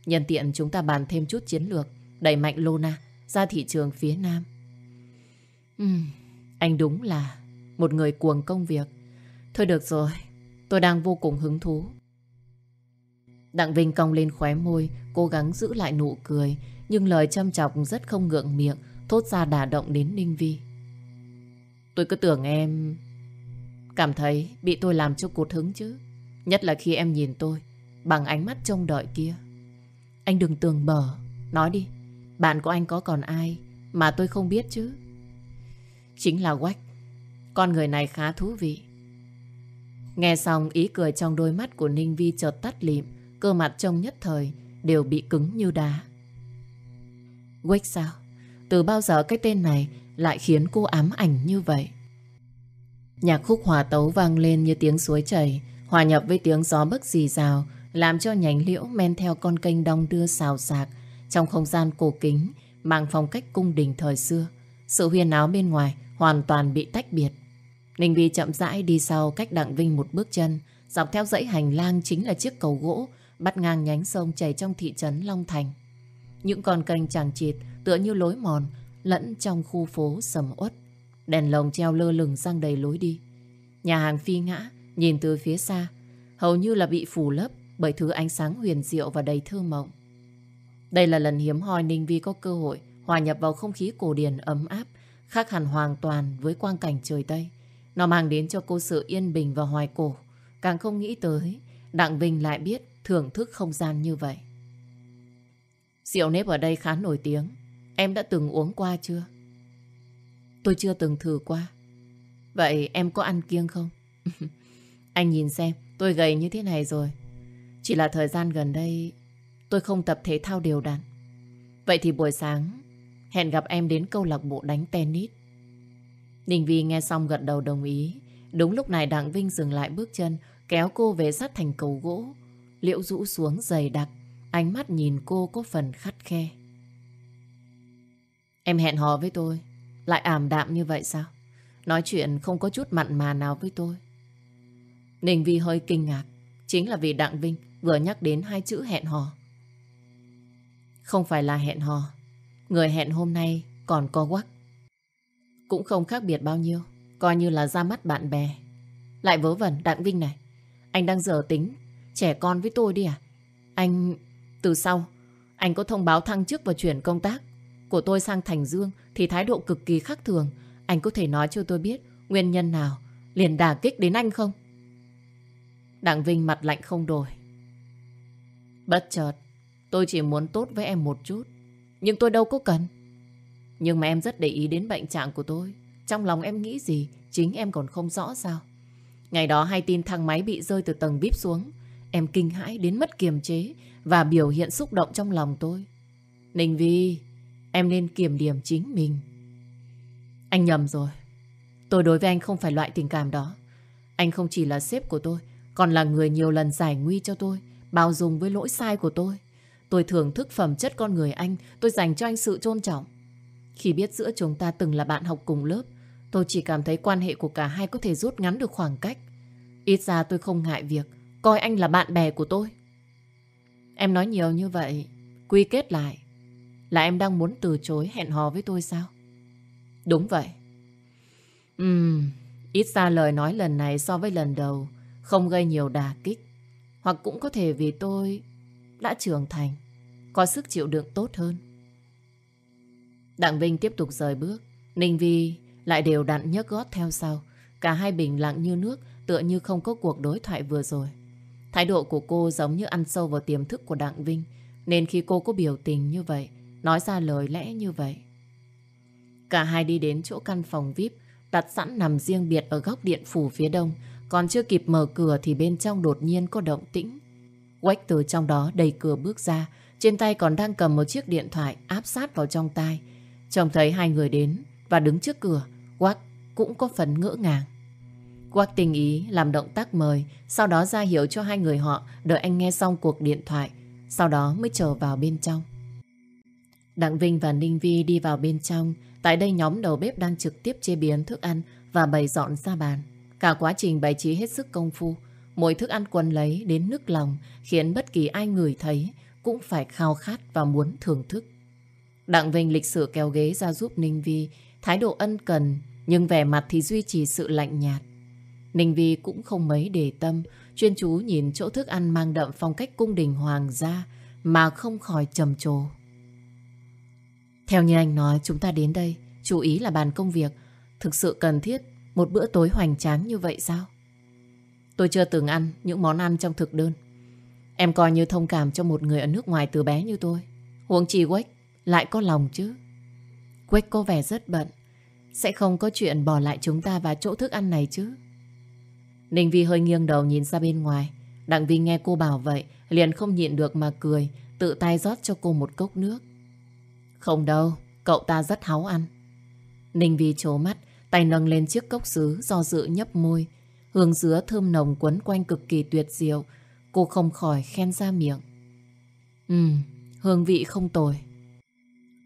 A: Nhân tiện chúng ta bàn thêm chút chiến lược, đẩy mạnh Lona ra thị trường phía Nam. Uhm, anh đúng là một người cuồng công việc. Thôi được rồi, tôi đang vô cùng hứng thú. Đặng Vinh cong lên khóe môi, cố gắng giữ lại nụ cười, nhưng lời châm chọc rất không ngượng miệng, thốt ra đả động đến Ninh Vi. Tôi cứ tưởng em cảm thấy bị tôi làm cho cụt hứng chứ. Nhất là khi em nhìn tôi bằng ánh mắt trông đợi kia. Anh đừng tường bờ, nói đi, bạn của anh có còn ai mà tôi không biết chứ? Chính là Quách. Con người này khá thú vị. Nghe xong ý cười trong đôi mắt của Ninh Vi chợt tắt lịm, cơ mặt trông nhất thời đều bị cứng như đá. Quách sao? Từ bao giờ cái tên này lại khiến cô ám ảnh như vậy? Nhạc khúc hòa tấu vang lên như tiếng suối chảy, hòa nhập với tiếng gió bấc rì rào, làm cho nhánh liễu men theo con kênh đong đưa xào xạc trong không gian cổ kính, mang phong cách cung đình thời xưa. Sự huyền áo bên ngoài hoàn toàn bị tách biệt. Ninh Vi chậm rãi đi sau cách Đặng Vinh một bước chân, dọc theo dãy hành lang chính là chiếc cầu gỗ bắt ngang nhánh sông chảy trong thị trấn Long Thành. Những con kênh chàng chịt tựa như lối mòn lẫn trong khu phố sầm uất. Đèn lồng treo lơ lửng sang đầy lối đi. Nhà hàng phi ngã, nhìn từ phía xa, hầu như là bị phủ lấp bởi thứ ánh sáng huyền diệu và đầy thơ mộng. Đây là lần hiếm hoi Ninh Vi có cơ hội hòa nhập vào không khí cổ điển ấm áp, khác hẳn hoàn toàn với quang cảnh trời Tây. Nó mang đến cho cô sự yên bình và hoài cổ. Càng không nghĩ tới, Đặng Vinh lại biết thưởng thức không gian như vậy. Rượu nếp ở đây khá nổi tiếng. Em đã từng uống qua chưa? Tôi chưa từng thử qua. Vậy em có ăn kiêng không? (laughs) Anh nhìn xem, tôi gầy như thế này rồi. Chỉ là thời gian gần đây tôi không tập thể thao đều đặn. Vậy thì buổi sáng hẹn gặp em đến câu lạc bộ đánh tennis. Ninh Vi nghe xong gật đầu đồng ý. Đúng lúc này Đặng Vinh dừng lại bước chân, kéo cô về sát thành cầu gỗ. Liễu rũ xuống dày đặc, ánh mắt nhìn cô có phần khắt khe. Em hẹn hò với tôi, lại ảm đạm như vậy sao? Nói chuyện không có chút mặn mà nào với tôi. Ninh Vi hơi kinh ngạc, chính là vì Đặng Vinh vừa nhắc đến hai chữ hẹn hò. Không phải là hẹn hò, người hẹn hôm nay còn có quắc. Cũng không khác biệt bao nhiêu, coi như là ra mắt bạn bè. Lại vớ vẩn Đặng Vinh này, anh đang dở tính, trẻ con với tôi đi à? Anh, từ sau, anh có thông báo thăng chức và chuyển công tác của tôi sang Thành Dương thì thái độ cực kỳ khác thường. Anh có thể nói cho tôi biết nguyên nhân nào liền đả kích đến anh không? Đặng Vinh mặt lạnh không đổi. Bất chợt, tôi chỉ muốn tốt với em một chút. Nhưng tôi đâu có cần. Nhưng mà em rất để ý đến bệnh trạng của tôi. Trong lòng em nghĩ gì, chính em còn không rõ sao. Ngày đó hay tin thang máy bị rơi từ tầng bíp xuống. Em kinh hãi đến mất kiềm chế và biểu hiện xúc động trong lòng tôi. Ninh Vi, em nên kiểm điểm chính mình. Anh nhầm rồi. Tôi đối với anh không phải loại tình cảm đó. Anh không chỉ là sếp của tôi, còn là người nhiều lần giải nguy cho tôi, bao dung với lỗi sai của tôi. Tôi thưởng thức phẩm chất con người anh, tôi dành cho anh sự tôn trọng. Khi biết giữa chúng ta từng là bạn học cùng lớp, tôi chỉ cảm thấy quan hệ của cả hai có thể rút ngắn được khoảng cách. Ít ra tôi không ngại việc coi anh là bạn bè của tôi. Em nói nhiều như vậy, quy kết lại là em đang muốn từ chối hẹn hò với tôi sao? Đúng vậy. Ừm, ít ra lời nói lần này so với lần đầu không gây nhiều đà kích. Hoặc cũng có thể vì tôi đã trưởng thành, có sức chịu đựng tốt hơn. Đặng Vinh tiếp tục rời bước, Ninh Vi lại đều đặn nhấc gót theo sau. Cả hai bình lặng như nước, tựa như không có cuộc đối thoại vừa rồi. Thái độ của cô giống như ăn sâu vào tiềm thức của Đặng Vinh, nên khi cô có biểu tình như vậy, nói ra lời lẽ như vậy. Cả hai đi đến chỗ căn phòng VIP, đặt sẵn nằm riêng biệt ở góc điện phủ phía đông, còn chưa kịp mở cửa thì bên trong đột nhiên có động tĩnh. Quách từ trong đó đẩy cửa bước ra, trên tay còn đang cầm một chiếc điện thoại áp sát vào trong tai. Trông thấy hai người đến và đứng trước cửa, Quách cũng có phần ngỡ ngàng. Quách tình ý làm động tác mời, sau đó ra hiệu cho hai người họ đợi anh nghe xong cuộc điện thoại, sau đó mới trở vào bên trong. Đặng Vinh và Ninh Vi đi vào bên trong, tại đây nhóm đầu bếp đang trực tiếp chế biến thức ăn và bày dọn ra bàn. Cả quá trình bày trí hết sức công phu, mỗi thức ăn quần lấy đến nước lòng khiến bất kỳ ai người thấy cũng phải khao khát và muốn thưởng thức. Đặng Vinh lịch sự kéo ghế ra giúp Ninh Vi, thái độ ân cần, nhưng vẻ mặt thì duy trì sự lạnh nhạt. Ninh Vi cũng không mấy để tâm, chuyên chú nhìn chỗ thức ăn mang đậm phong cách cung đình hoàng gia mà không khỏi trầm trồ. Theo như anh nói, chúng ta đến đây, chú ý là bàn công việc, thực sự cần thiết một bữa tối hoành tráng như vậy sao? Tôi chưa từng ăn những món ăn trong thực đơn. Em coi như thông cảm cho một người ở nước ngoài từ bé như tôi. Huống chi Quách lại có lòng chứ. Quách có vẻ rất bận. Sẽ không có chuyện bỏ lại chúng ta và chỗ thức ăn này chứ. Ninh Vi hơi nghiêng đầu nhìn ra bên ngoài. Đặng Vi nghe cô bảo vậy, liền không nhịn được mà cười, tự tay rót cho cô một cốc nước. Không đâu, cậu ta rất háu ăn. Ninh Vi trố mắt, tay nâng lên chiếc cốc sứ do dự nhấp môi. Hương dứa thơm nồng quấn quanh cực kỳ tuyệt diệu. Cô không khỏi khen ra miệng. Ừm, hương vị không tồi.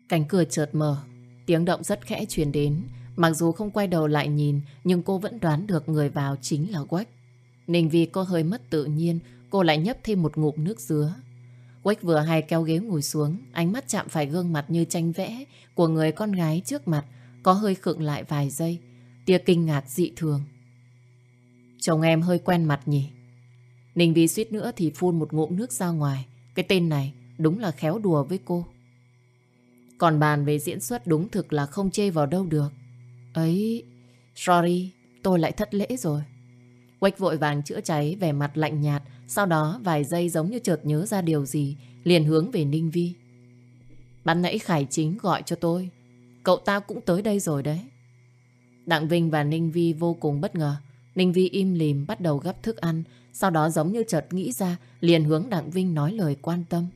A: Cánh cửa chợt mở, tiếng động rất khẽ truyền đến. Mặc dù không quay đầu lại nhìn, nhưng cô vẫn đoán được người vào chính là Quách. Ninh Vi có hơi mất tự nhiên, cô lại nhấp thêm một ngụm nước dứa. Quách vừa hay kéo ghế ngồi xuống, ánh mắt chạm phải gương mặt như tranh vẽ của người con gái trước mặt, có hơi khựng lại vài giây, tia kinh ngạc dị thường. Chồng em hơi quen mặt nhỉ? Ninh Vi suýt nữa thì phun một ngụm nước ra ngoài. Cái tên này đúng là khéo đùa với cô. Còn bàn về diễn xuất đúng thực là không chê vào đâu được. Ấy, sorry, tôi lại thất lễ rồi. Quách vội vàng chữa cháy vẻ mặt lạnh nhạt, sau đó vài giây giống như chợt nhớ ra điều gì, liền hướng về Ninh Vi. Ban nãy Khải Chính gọi cho tôi, cậu ta cũng tới đây rồi đấy. Đặng Vinh và Ninh Vi vô cùng bất ngờ. Ninh Vi im lìm bắt đầu gấp thức ăn, sau đó giống như chợt nghĩ ra, liền hướng Đặng Vinh nói lời quan tâm.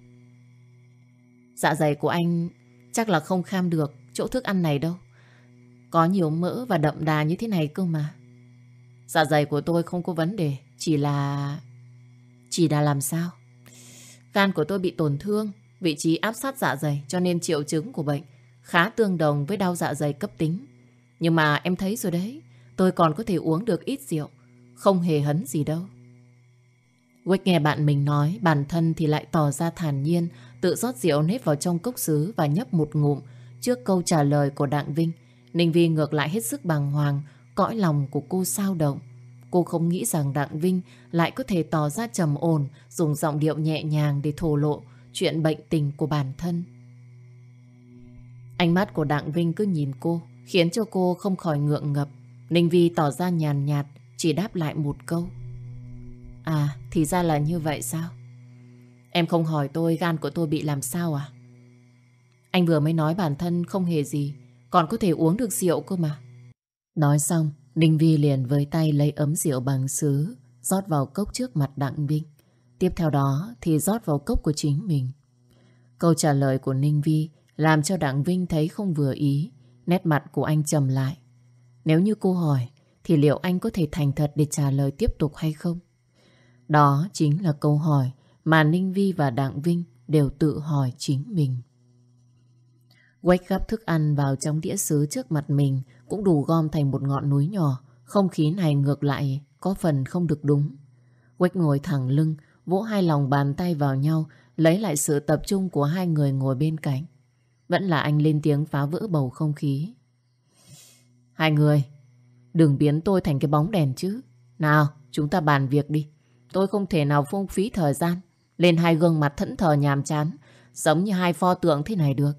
A: Dạ dày của anh chắc là không kham được chỗ thức ăn này đâu. Có nhiều mỡ và đậm đà như thế này cơ mà. Dạ dày của tôi không có vấn đề, chỉ là... Chỉ là làm sao? Gan của tôi bị tổn thương, vị trí áp sát dạ dày cho nên triệu chứng của bệnh khá tương đồng với đau dạ dày cấp tính. Nhưng mà em thấy rồi đấy, tôi còn có thể uống được ít rượu, không hề hấn gì đâu. Quách nghe bạn mình nói, bản thân thì lại tỏ ra thản nhiên, tự rót rượu nếp vào trong cốc sứ và nhấp một ngụm. Trước câu trả lời của Đặng Vinh, Ninh Vi ngược lại hết sức bàng hoàng, cõi lòng của cô sao động. Cô không nghĩ rằng Đặng Vinh lại có thể tỏ ra trầm ổn, dùng giọng điệu nhẹ nhàng để thổ lộ chuyện bệnh tình của bản thân. Ánh mắt của Đặng Vinh cứ nhìn cô, khiến cho cô không khỏi ngượng ngập. Ninh Vi tỏ ra nhàn nhạt, chỉ đáp lại một câu. À, thì ra là như vậy sao? Em không hỏi tôi gan của tôi bị làm sao à? Anh vừa mới nói bản thân không hề gì, còn có thể uống được rượu cơ mà. Nói xong, Ninh Vi liền với tay lấy ấm rượu bằng sứ, rót vào cốc trước mặt Đặng Vinh. Tiếp theo đó thì rót vào cốc của chính mình. Câu trả lời của Ninh Vi làm cho Đặng Vinh thấy không vừa ý, nét mặt của anh trầm lại. Nếu như cô hỏi, thì liệu anh có thể thành thật để trả lời tiếp tục hay không? Đó chính là câu hỏi mà Ninh Vi và Đặng Vinh đều tự hỏi chính mình. Quách gắp thức ăn vào trong đĩa sứ trước mặt mình cũng đủ gom thành một ngọn núi nhỏ. Không khí này ngược lại có phần không được đúng. Quách ngồi thẳng lưng, vỗ hai lòng bàn tay vào nhau, lấy lại sự tập trung của hai người ngồi bên cạnh. Vẫn là anh lên tiếng phá vỡ bầu không khí. Hai người, đừng biến tôi thành cái bóng đèn chứ. Nào, chúng ta bàn việc đi. Tôi không thể nào phung phí thời gian lên hai gương mặt thẫn thờ nhàm chán, giống như hai pho tượng thế này được.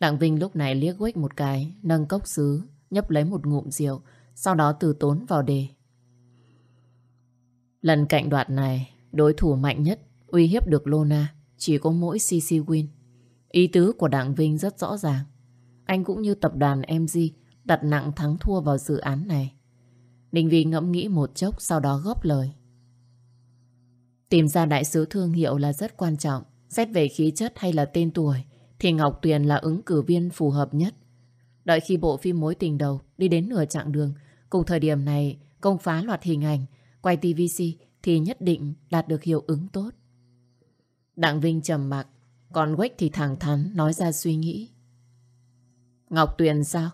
A: Đặng Vinh lúc này liếc quách một cái, nâng cốc sứ, nhấp lấy một ngụm rượu, sau đó từ tốn vào đề. Lần cạnh đoạt này, đối thủ mạnh nhất uy hiếp được Lona chỉ có mỗi CC Win. Ý tứ của Đặng Vinh rất rõ ràng. Anh cũng như tập đoàn MG đặt nặng thắng thua vào dự án này. Ninh Vi ngẫm nghĩ một chốc sau đó góp lời. Tìm ra đại sứ thương hiệu là rất quan trọng. Xét về khí chất hay là tên tuổi thì Ngọc Tuyền là ứng cử viên phù hợp nhất. Đợi khi bộ phim mối tình đầu đi đến nửa chặng đường, cùng thời điểm này công phá loạt hình ảnh, quay TVC thì nhất định đạt được hiệu ứng tốt. Đặng Vinh trầm mặc, còn Quách thì thẳng thắn nói ra suy nghĩ. Ngọc Tuyền sao?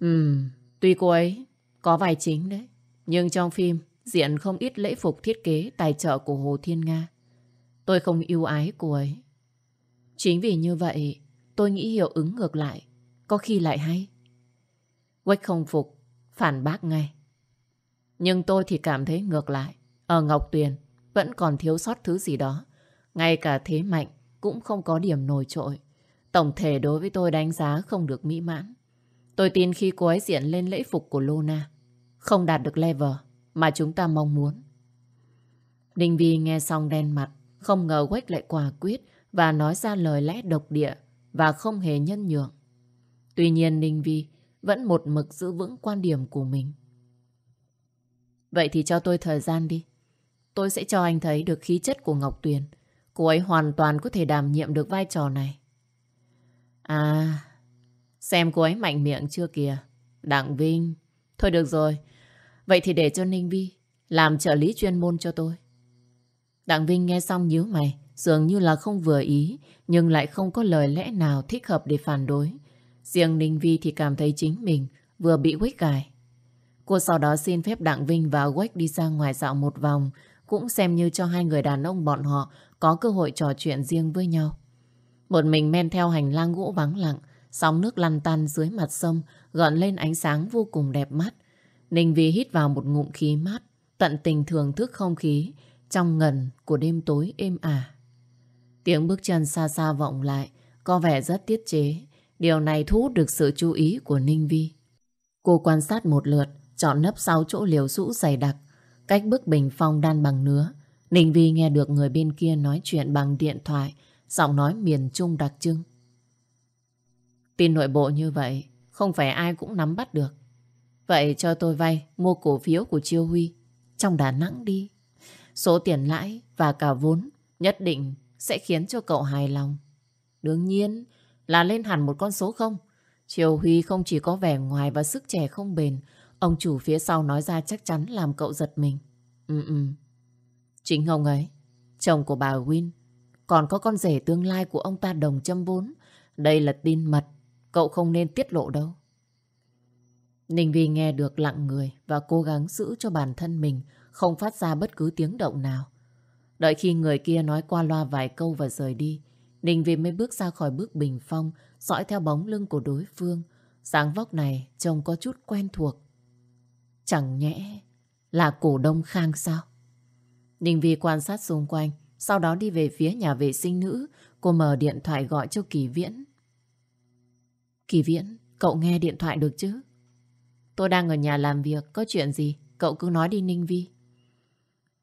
A: Ừm, tuy cô ấy có vai chính đấy, nhưng trong phim diện không ít lễ phục thiết kế tài trợ của Hồ Thiên Nga. Tôi không yêu ái cô ấy. Chính vì như vậy, tôi nghĩ hiệu ứng ngược lại, có khi lại hay. Quách không phục, phản bác ngay. Nhưng tôi thì cảm thấy ngược lại. Ở Ngọc Tuyền vẫn còn thiếu sót thứ gì đó. Ngay cả thế mạnh cũng không có điểm nổi trội. Tổng thể đối với tôi đánh giá không được mỹ mãn. Tôi tin khi cô ấy diện lên lễ phục của Luna, không đạt được level mà chúng ta mong muốn. Đinh Vi nghe xong đen mặt, không ngờ Quách lại quả quyết và nói ra lời lẽ độc địa và không hề nhân nhượng. Tuy nhiên Ninh Vi vẫn một mực giữ vững quan điểm của mình. Vậy thì cho tôi thời gian đi. Tôi sẽ cho anh thấy được khí chất của Ngọc Tuyền. Cô ấy hoàn toàn có thể đảm nhiệm được vai trò này. À, xem cô ấy mạnh miệng chưa kìa. Đặng Vinh. Thôi được rồi. Vậy thì để cho Ninh Vi làm trợ lý chuyên môn cho tôi. Đặng Vinh nghe xong nhíu mày. Dường như là không vừa ý, nhưng lại không có lời lẽ nào thích hợp để phản đối. Riêng Ninh Vi thì cảm thấy chính mình vừa bị quách cài. Cô sau đó xin phép Đặng Vinh và Quách đi ra ngoài dạo một vòng, cũng xem như cho hai người đàn ông bọn họ có cơ hội trò chuyện riêng với nhau. Một mình men theo hành lang gỗ vắng lặng, sóng nước lăn tăn dưới mặt sông, gợn lên ánh sáng vô cùng đẹp mắt. Ninh Vi hít vào một ngụm khí mát, tận tình thưởng thức không khí trong ngần của đêm tối êm ả. Tiếng bước chân xa xa vọng lại, có vẻ rất tiết chế. Điều này thu hút được sự chú ý của Ninh Vi. Cô quan sát một lượt, chọn nấp sau chỗ liều rũ dày đặc, cách bức bình phong đan bằng nứa. Ninh Vi nghe được người bên kia nói chuyện bằng điện thoại, giọng nói miền Trung đặc trưng. Tin nội bộ như vậy, không phải ai cũng nắm bắt được. Vậy cho tôi vay mua cổ phiếu của Chiêu Huy trong Đà Nẵng đi. Số tiền lãi và cả vốn nhất định sẽ khiến cho cậu hài lòng. Đương nhiên là lên hẳn một con số không. Triều Huy không chỉ có vẻ ngoài và sức trẻ không bền, ông chủ phía sau nói ra chắc chắn làm cậu giật mình. Ừ ừ. Chính ông ấy, chồng của bà Win, còn có con rể tương lai của ông ta đồng châm vốn. Đây là tin mật, cậu không nên tiết lộ đâu. Ninh Vi nghe được lặng người và cố gắng giữ cho bản thân mình không phát ra bất cứ tiếng động nào. Đợi khi người kia nói qua loa vài câu và rời đi, Ninh Vi mới bước ra khỏi bước bình phong, dõi theo bóng lưng của đối phương. Sáng vóc này trông có chút quen thuộc. Chẳng nhẽ là cổ đông khang sao? Ninh Vi quan sát xung quanh, sau đó đi về phía nhà vệ sinh nữ. Cô mở điện thoại gọi cho Kỳ Viễn. Kỳ Viễn, cậu nghe điện thoại được chứ? Tôi đang ở nhà làm việc, có chuyện gì? Cậu cứ nói đi Ninh Vi.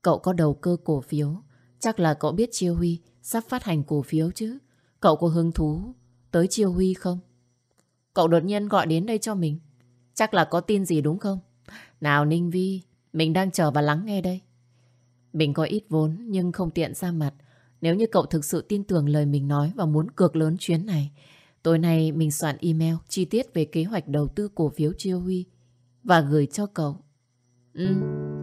A: Cậu có đầu cơ cổ phiếu. Chắc là cậu biết Chiêu Huy sắp phát hành cổ phiếu chứ. Cậu có hứng thú tới Chiêu Huy không? Cậu đột nhiên gọi đến đây cho mình. Chắc là có tin gì đúng không? Nào Ninh Vi, mình đang chờ và lắng nghe đây. Mình có ít vốn nhưng không tiện ra mặt. Nếu như cậu thực sự tin tưởng lời mình nói và muốn cược lớn chuyến này, tối nay mình soạn email chi tiết về kế hoạch đầu tư cổ phiếu Chiêu Huy và gửi cho cậu. Ừ,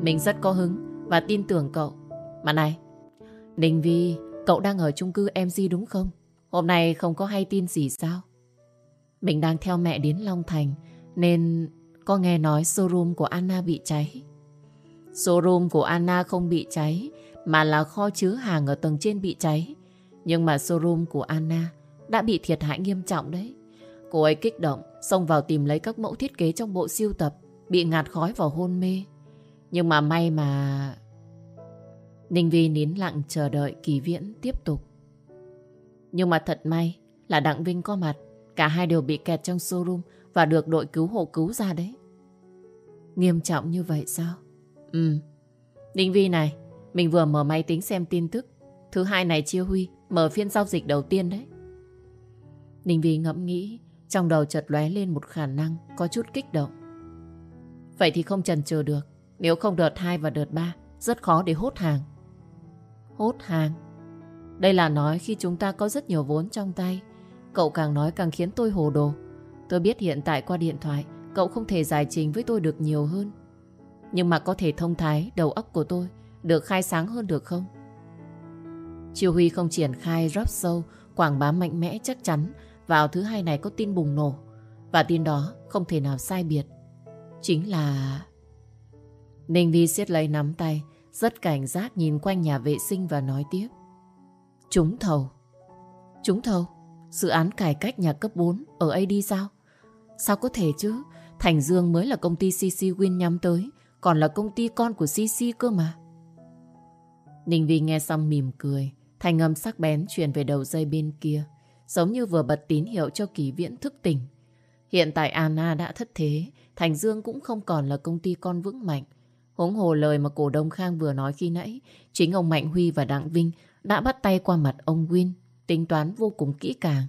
A: mình rất có hứng và tin tưởng cậu. Mà này, Ninh Vi, cậu đang ở chung cư MG đúng không? Hôm nay không có hay tin gì sao? Mình đang theo mẹ đến Long Thành nên có nghe nói showroom của Anna bị cháy. Showroom của Anna không bị cháy mà là kho chứa hàng ở tầng trên bị cháy. Nhưng mà showroom của Anna đã bị thiệt hại nghiêm trọng đấy. Cô ấy kích động, xông vào tìm lấy các mẫu thiết kế trong bộ siêu tập, bị ngạt khói vào hôn mê. Nhưng mà may mà... Ninh Vi nín lặng chờ đợi Kỳ Viễn tiếp tục. Nhưng mà thật may là Đặng Vinh có mặt. Cả hai đều bị kẹt trong showroom và được đội cứu hộ cứu ra đấy. Nghiêm trọng như vậy sao? Ừ. Ninh Vi này, mình vừa mở máy tính xem tin tức. Thứ hai này chia Huy mở phiên giao dịch đầu tiên đấy. Ninh Vi ngẫm nghĩ, trong đầu chợt lóe lên một khả năng có chút kích động. Vậy thì không chần chừ được. Nếu không đợt 2 và đợt 3, rất khó để hốt hàng. Hốt hàng? Đây là nói khi chúng ta có rất nhiều vốn trong tay. Cậu càng nói càng khiến tôi hồ đồ. Tôi biết hiện tại qua điện thoại, cậu không thể giải trình với tôi được nhiều hơn. Nhưng mà có thể thông thái đầu óc của tôi được khai sáng hơn được không? Chiêu Huy không triển khai rót sâu, quảng bá mạnh mẽ chắc chắn vào thứ hai này có tin bùng nổ. Và tin đó không thể nào sai biệt. Chính là... Ninh Vi siết lấy nắm tay, rất cảnh giác nhìn quanh nhà vệ sinh và nói tiếp. Trúng thầu. Trúng thầu? Dự án cải cách nhà cấp 4 ở AD sao? Sao có thể chứ? Thành Dương mới là công ty CC Win nhắm tới, còn là công ty con của CC cơ mà. Ninh Vi nghe xong mỉm cười, thành âm sắc bén truyền về đầu dây bên kia, giống như vừa bật tín hiệu cho kỳ viễn thức tỉnh. Hiện tại Anna đã thất thế, Thành Dương cũng không còn là công ty con vững mạnh. Huống hồ lời mà cổ đông Khang vừa nói khi nãy, chính ông Mạnh Huy và Đặng Vinh đã bắt tay qua mặt ông Win, tính toán vô cùng kỹ càng.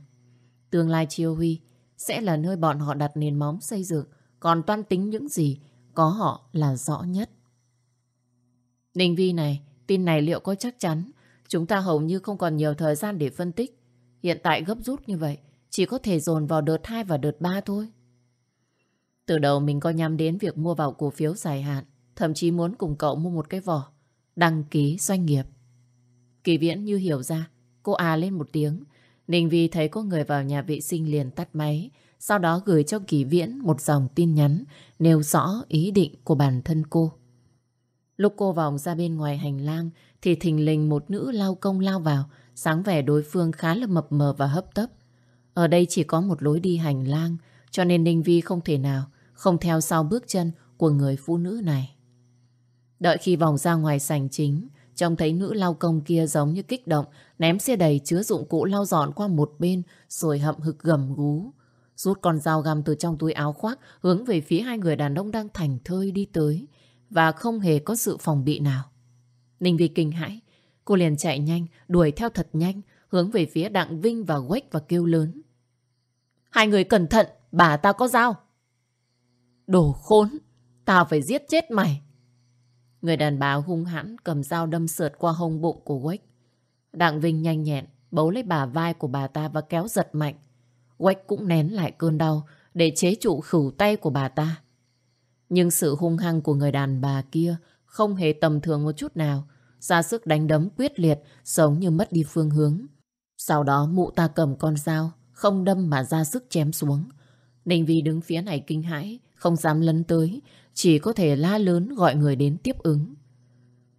A: Tương lai Chiêu Huy sẽ là nơi bọn họ đặt nền móng xây dựng, còn toan tính những gì có họ là rõ nhất. Ninh Vi này, tin này liệu có chắc chắn? Chúng ta hầu như không còn nhiều thời gian để phân tích. Hiện tại gấp rút như vậy, chỉ có thể dồn vào đợt 2 và đợt 3 thôi. Từ đầu mình có nhắm đến việc mua vào cổ phiếu dài hạn, thậm chí muốn cùng cậu mua một cái vỏ, đăng ký doanh nghiệp. Kỳ viễn như hiểu ra, cô à lên một tiếng. Ninh Vi thấy có người vào nhà vệ sinh liền tắt máy, sau đó gửi cho Kỳ Viễn một dòng tin nhắn nêu rõ ý định của bản thân cô. Lúc cô vòng ra bên ngoài hành lang thì thình lình một nữ lao công lao vào, sáng vẻ đối phương khá là mập mờ và hấp tấp. Ở đây chỉ có một lối đi hành lang, cho nên Ninh Vi không thể nào không theo sau bước chân của người phụ nữ này. Đợi khi vòng ra ngoài sảnh chính, trông thấy nữ lao công kia giống như kích động, ném xe đầy chứa dụng cụ lau dọn qua một bên, rồi hậm hực gầm gú. Rút con dao găm từ trong túi áo khoác, hướng về phía hai người đàn ông đang thành thơi đi tới, và không hề có sự phòng bị nào. Ninh Vi kinh hãi, cô liền chạy nhanh, đuổi theo thật nhanh, hướng về phía Đặng Vinh và Quách và kêu lớn. Hai người cẩn thận, bà ta có dao. Đồ khốn, tao phải giết chết mày. Người đàn bà hung hãn cầm dao đâm sượt qua hông bụng của Quách. Đặng Vinh nhanh nhẹn bấu lấy bà vai của bà ta và kéo giật mạnh. Quách cũng nén lại cơn đau để chế trụ khửu tay của bà ta. Nhưng sự hung hăng của người đàn bà kia không hề tầm thường một chút nào. Ra sức đánh đấm quyết liệt, giống như mất đi phương hướng. Sau đó mụ ta cầm con dao, không đâm mà ra sức chém xuống. Ninh Vi đứng phía này kinh hãi, không dám lấn tới, chỉ có thể la lớn gọi người đến tiếp ứng.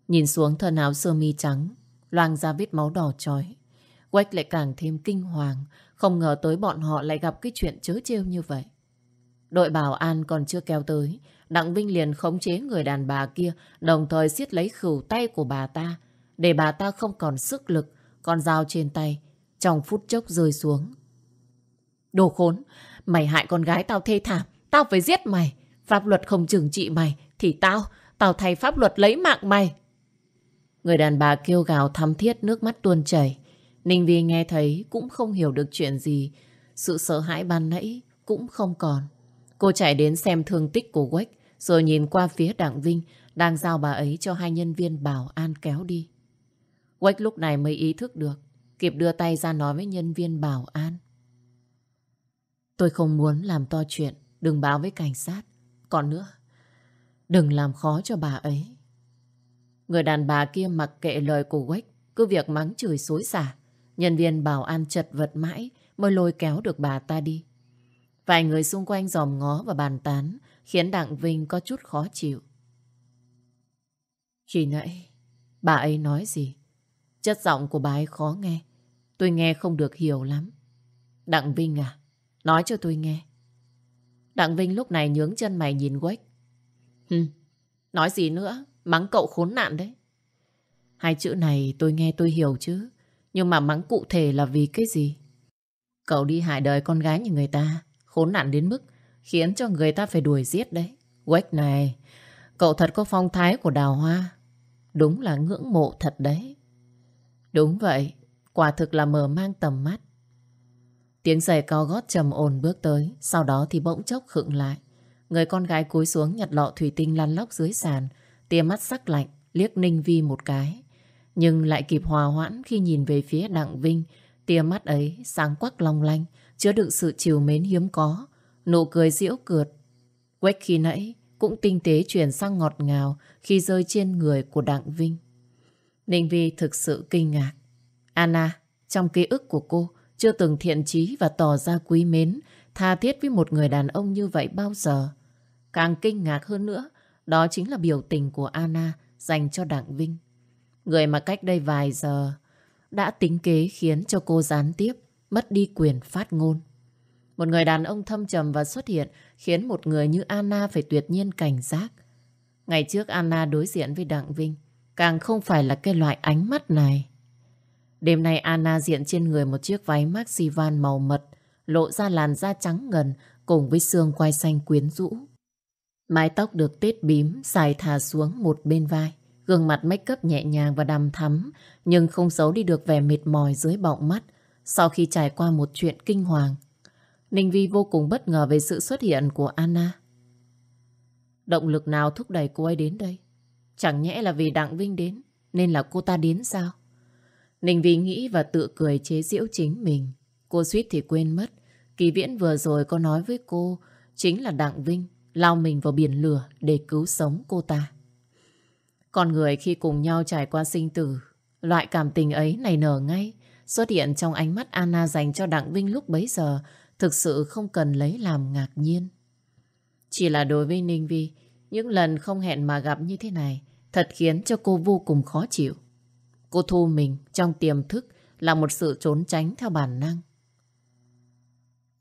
A: Nhìn xuống thân áo sơ mi trắng, loang ra vết máu đỏ chói. Quách lại càng thêm kinh hoàng, không ngờ tới bọn họ lại gặp cái chuyện chớ trêu như vậy. Đội bảo an còn chưa kéo tới, Đặng Vinh liền khống chế người đàn bà kia, đồng thời siết lấy khửu tay của bà ta, để bà ta không còn sức lực, con dao trên tay, trong phút chốc rơi xuống. Đồ khốn, mày hại con gái tao thê thảm, tao phải giết mày. Pháp luật không trừng trị mày, thì tao, tao thay pháp luật lấy mạng mày. Người đàn bà kêu gào thắm thiết nước mắt tuôn chảy. Ninh Vi nghe thấy cũng không hiểu được chuyện gì. Sự sợ hãi ban nãy cũng không còn. Cô chạy đến xem thương tích của Quách, rồi nhìn qua phía Đặng Vinh, đang giao bà ấy cho hai nhân viên bảo an kéo đi. Quách lúc này mới ý thức được, kịp đưa tay ra nói với nhân viên bảo an. Tôi không muốn làm to chuyện, đừng báo với cảnh sát. Còn nữa, đừng làm khó cho bà ấy. Người đàn bà kia mặc kệ lời của Quách, cứ việc mắng chửi xối xả. Nhân viên bảo an chật vật mãi mới lôi kéo được bà ta đi. Vài người xung quanh dòm ngó và bàn tán khiến Đặng Vinh có chút khó chịu. Khi nãy, bà ấy nói gì? Chất giọng của bà ấy khó nghe. Tôi nghe không được hiểu lắm. Đặng Vinh à, nói cho tôi nghe. Đặng Vinh lúc này nhướng chân mày nhìn Quách. Hừ, nói gì nữa, mắng cậu khốn nạn đấy. Hai chữ này tôi nghe tôi hiểu chứ. Nhưng mà mắng cụ thể là vì cái gì? Cậu đi hại đời con gái như người ta, khốn nạn đến mức khiến cho người ta phải đuổi giết đấy. Quách này, cậu thật có phong thái của đào hoa. Đúng là ngưỡng mộ thật đấy. Đúng vậy, quả thực là mở mang tầm mắt. Tiếng giày cao gót trầm ồn bước tới, sau đó thì bỗng chốc khựng lại. Người con gái cúi xuống nhặt lọ thủy tinh lăn lóc dưới sàn, tia mắt sắc lạnh, liếc Ninh Vi một cái. Nhưng lại kịp hòa hoãn khi nhìn về phía Đặng Vinh, tia mắt ấy sáng quắc long lanh, chứa đựng sự chiều mến hiếm có, nụ cười diễu cượt. Quách khi nãy cũng tinh tế chuyển sang ngọt ngào khi rơi trên người của Đặng Vinh. Ninh Vi thực sự kinh ngạc. Anna, trong ký ức của cô, chưa từng thiện trí và tỏ ra quý mến, tha thiết với một người đàn ông như vậy bao giờ. Càng kinh ngạc hơn nữa, đó chính là biểu tình của Anna dành cho Đặng Vinh. Người mà cách đây vài giờ đã tính kế khiến cho cô gián tiếp mất đi quyền phát ngôn. Một người đàn ông thâm trầm và xuất hiện khiến một người như Anna phải tuyệt nhiên cảnh giác. Ngày trước Anna đối diện với Đặng Vinh càng không phải là cái loại ánh mắt này. Đêm nay Anna diện trên người một chiếc váy maxi van màu mật, lộ ra làn da trắng ngần cùng với xương quai xanh quyến rũ. Mái tóc được tết bím, xài thả xuống một bên vai. Gương mặt make up nhẹ nhàng và đằm thắm, nhưng không giấu đi được vẻ mệt mỏi dưới bọng mắt sau khi trải qua một chuyện kinh hoàng. Ninh Vi vô cùng bất ngờ về sự xuất hiện của Anna. Động lực nào thúc đẩy cô ấy đến đây? Chẳng nhẽ là vì Đặng Vinh đến, nên là cô ta đến sao? Ninh Vi nghĩ và tự cười chế giễu chính mình. Cô suýt thì quên mất. Kỳ viễn vừa rồi có nói với cô chính là Đặng Vinh lao mình vào biển lửa để cứu sống cô ta. Con người khi cùng nhau trải qua sinh tử, loại cảm tình ấy này nở ngay, xuất hiện trong ánh mắt Anna dành cho Đặng Vinh lúc bấy giờ, thực sự không cần lấy làm ngạc nhiên. Chỉ là đối với Ninh Vi, những lần không hẹn mà gặp như thế này, thật khiến cho cô vô cùng khó chịu. Cô thu mình trong tiềm thức là một sự trốn tránh theo bản năng.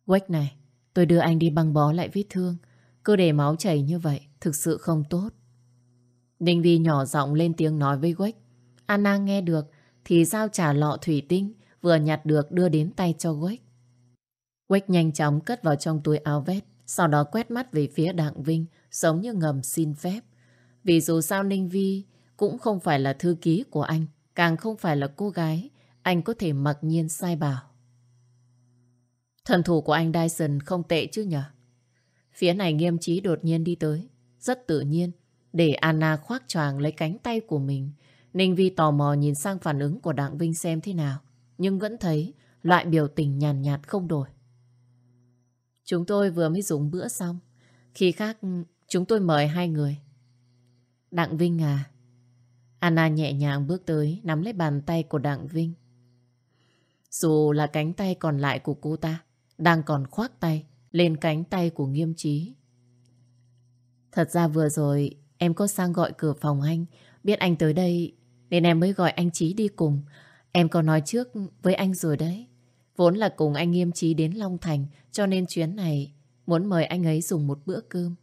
A: Quách này, tôi đưa anh đi băng bó lại vết thương. Cứ để máu chảy như vậy, thực sự không tốt. Ninh Vi nhỏ giọng lên tiếng nói với Quách. Anna nghe được thì giao trả lọ thủy tinh vừa nhặt được đưa đến tay cho Quách. Quách nhanh chóng cất vào trong túi áo vest, sau đó quét mắt về phía Đặng Vinh, giống như ngầm xin phép. Vì dù sao Ninh Vi cũng không phải là thư ký của anh, càng không phải là cô gái, anh có thể mặc nhiên sai bảo. Thần thủ của anh Dyson không tệ chứ nhở Phía này nghiêm trí đột nhiên đi tới, rất tự nhiên, để Anna khoác choàng lấy cánh tay của mình. Ninh Vi tò mò nhìn sang phản ứng của Đặng Vinh xem thế nào, nhưng vẫn thấy loại biểu tình nhàn nhạt, nhạt không đổi. Chúng tôi vừa mới dùng bữa xong, khi khác chúng tôi mời hai người. Đặng Vinh à, Anna nhẹ nhàng bước tới, nắm lấy bàn tay của Đặng Vinh. Dù là cánh tay còn lại của cô ta, đang còn khoác tay lên cánh tay của nghiêm trí. Thật ra vừa rồi, em có sang gọi cửa phòng anh biết anh tới đây, nên em mới gọi anh Trí đi cùng. Em có nói trước với anh rồi đấy. Vốn là cùng anh nghiêm trí đến Long Thành, cho nên chuyến này muốn mời anh ấy dùng một bữa cơm.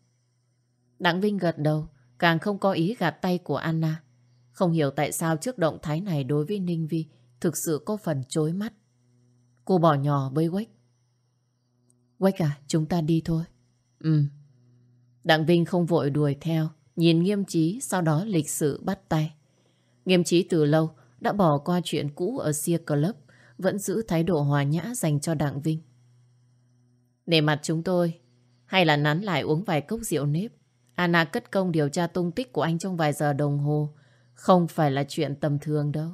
A: Đặng Vinh gật đầu, càng không có ý gạt tay của Anna. Không hiểu tại sao trước động thái này đối với Ninh Vi thực sự có phần chối mắt. Cô bỏ nhỏ với Quách. Quách à, chúng ta đi thôi. Ừ. Đặng Vinh không vội đuổi theo, nhìn nghiêm trí, sau đó lịch sự bắt tay. Nghiêm trí từ lâu đã bỏ qua chuyện cũ ở Sia Club, vẫn giữ thái độ hòa nhã dành cho Đặng Vinh. Để mặt chúng tôi, hay là nắn lại uống vài cốc rượu nếp. Anna cất công điều tra tung tích của anh trong vài giờ đồng hồ, không phải là chuyện tầm thường đâu.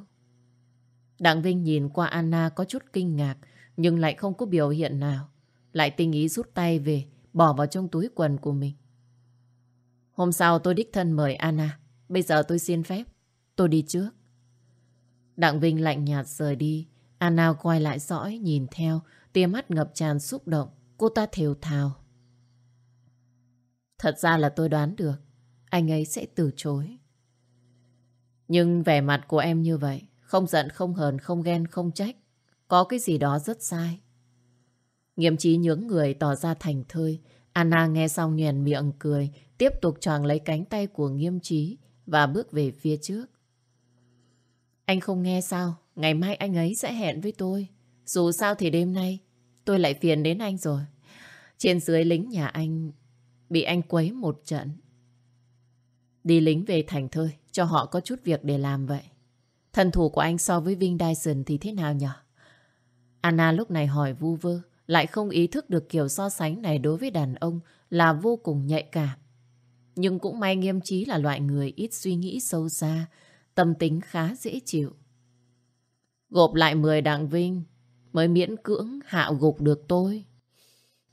A: Đặng Vinh nhìn qua Anna có chút kinh ngạc, nhưng lại không có biểu hiện nào. Lại tinh ý rút tay về, bỏ vào trong túi quần của mình. Hôm sau tôi đích thân mời Anna. Bây giờ tôi xin phép. Tôi đi trước. Đặng Vinh lạnh nhạt rời đi. Anna quay lại dõi, nhìn theo, tia mắt ngập tràn xúc động. Cô ta thều thào. Thật ra là tôi đoán được, anh ấy sẽ từ chối. Nhưng vẻ mặt của em như vậy, không giận, không hờn, không ghen, không trách. Có cái gì đó rất sai. Nghiêm trí nhướng người tỏ ra thành thơi. Anna nghe xong nhoèn miệng cười, tiếp tục choàng lấy cánh tay của nghiêm trí và bước về phía trước. Anh không nghe sao? Ngày mai anh ấy sẽ hẹn với tôi. Dù sao thì đêm nay tôi lại phiền đến anh rồi. Trên dưới lính nhà anh bị anh quấy một trận. Đi lính về thành thôi, cho họ có chút việc để làm vậy. Thần thủ của anh so với Vinh Dyson thì thế nào nhỉ? Anna lúc này hỏi vu vơ, lại không ý thức được kiểu so sánh này đối với đàn ông là vô cùng nhạy cảm. Nhưng cũng may nghiêm trí là loại người ít suy nghĩ sâu xa, tâm tính khá dễ chịu. Gộp lại 10 đặng vinh mới miễn cưỡng hạ gục được tôi.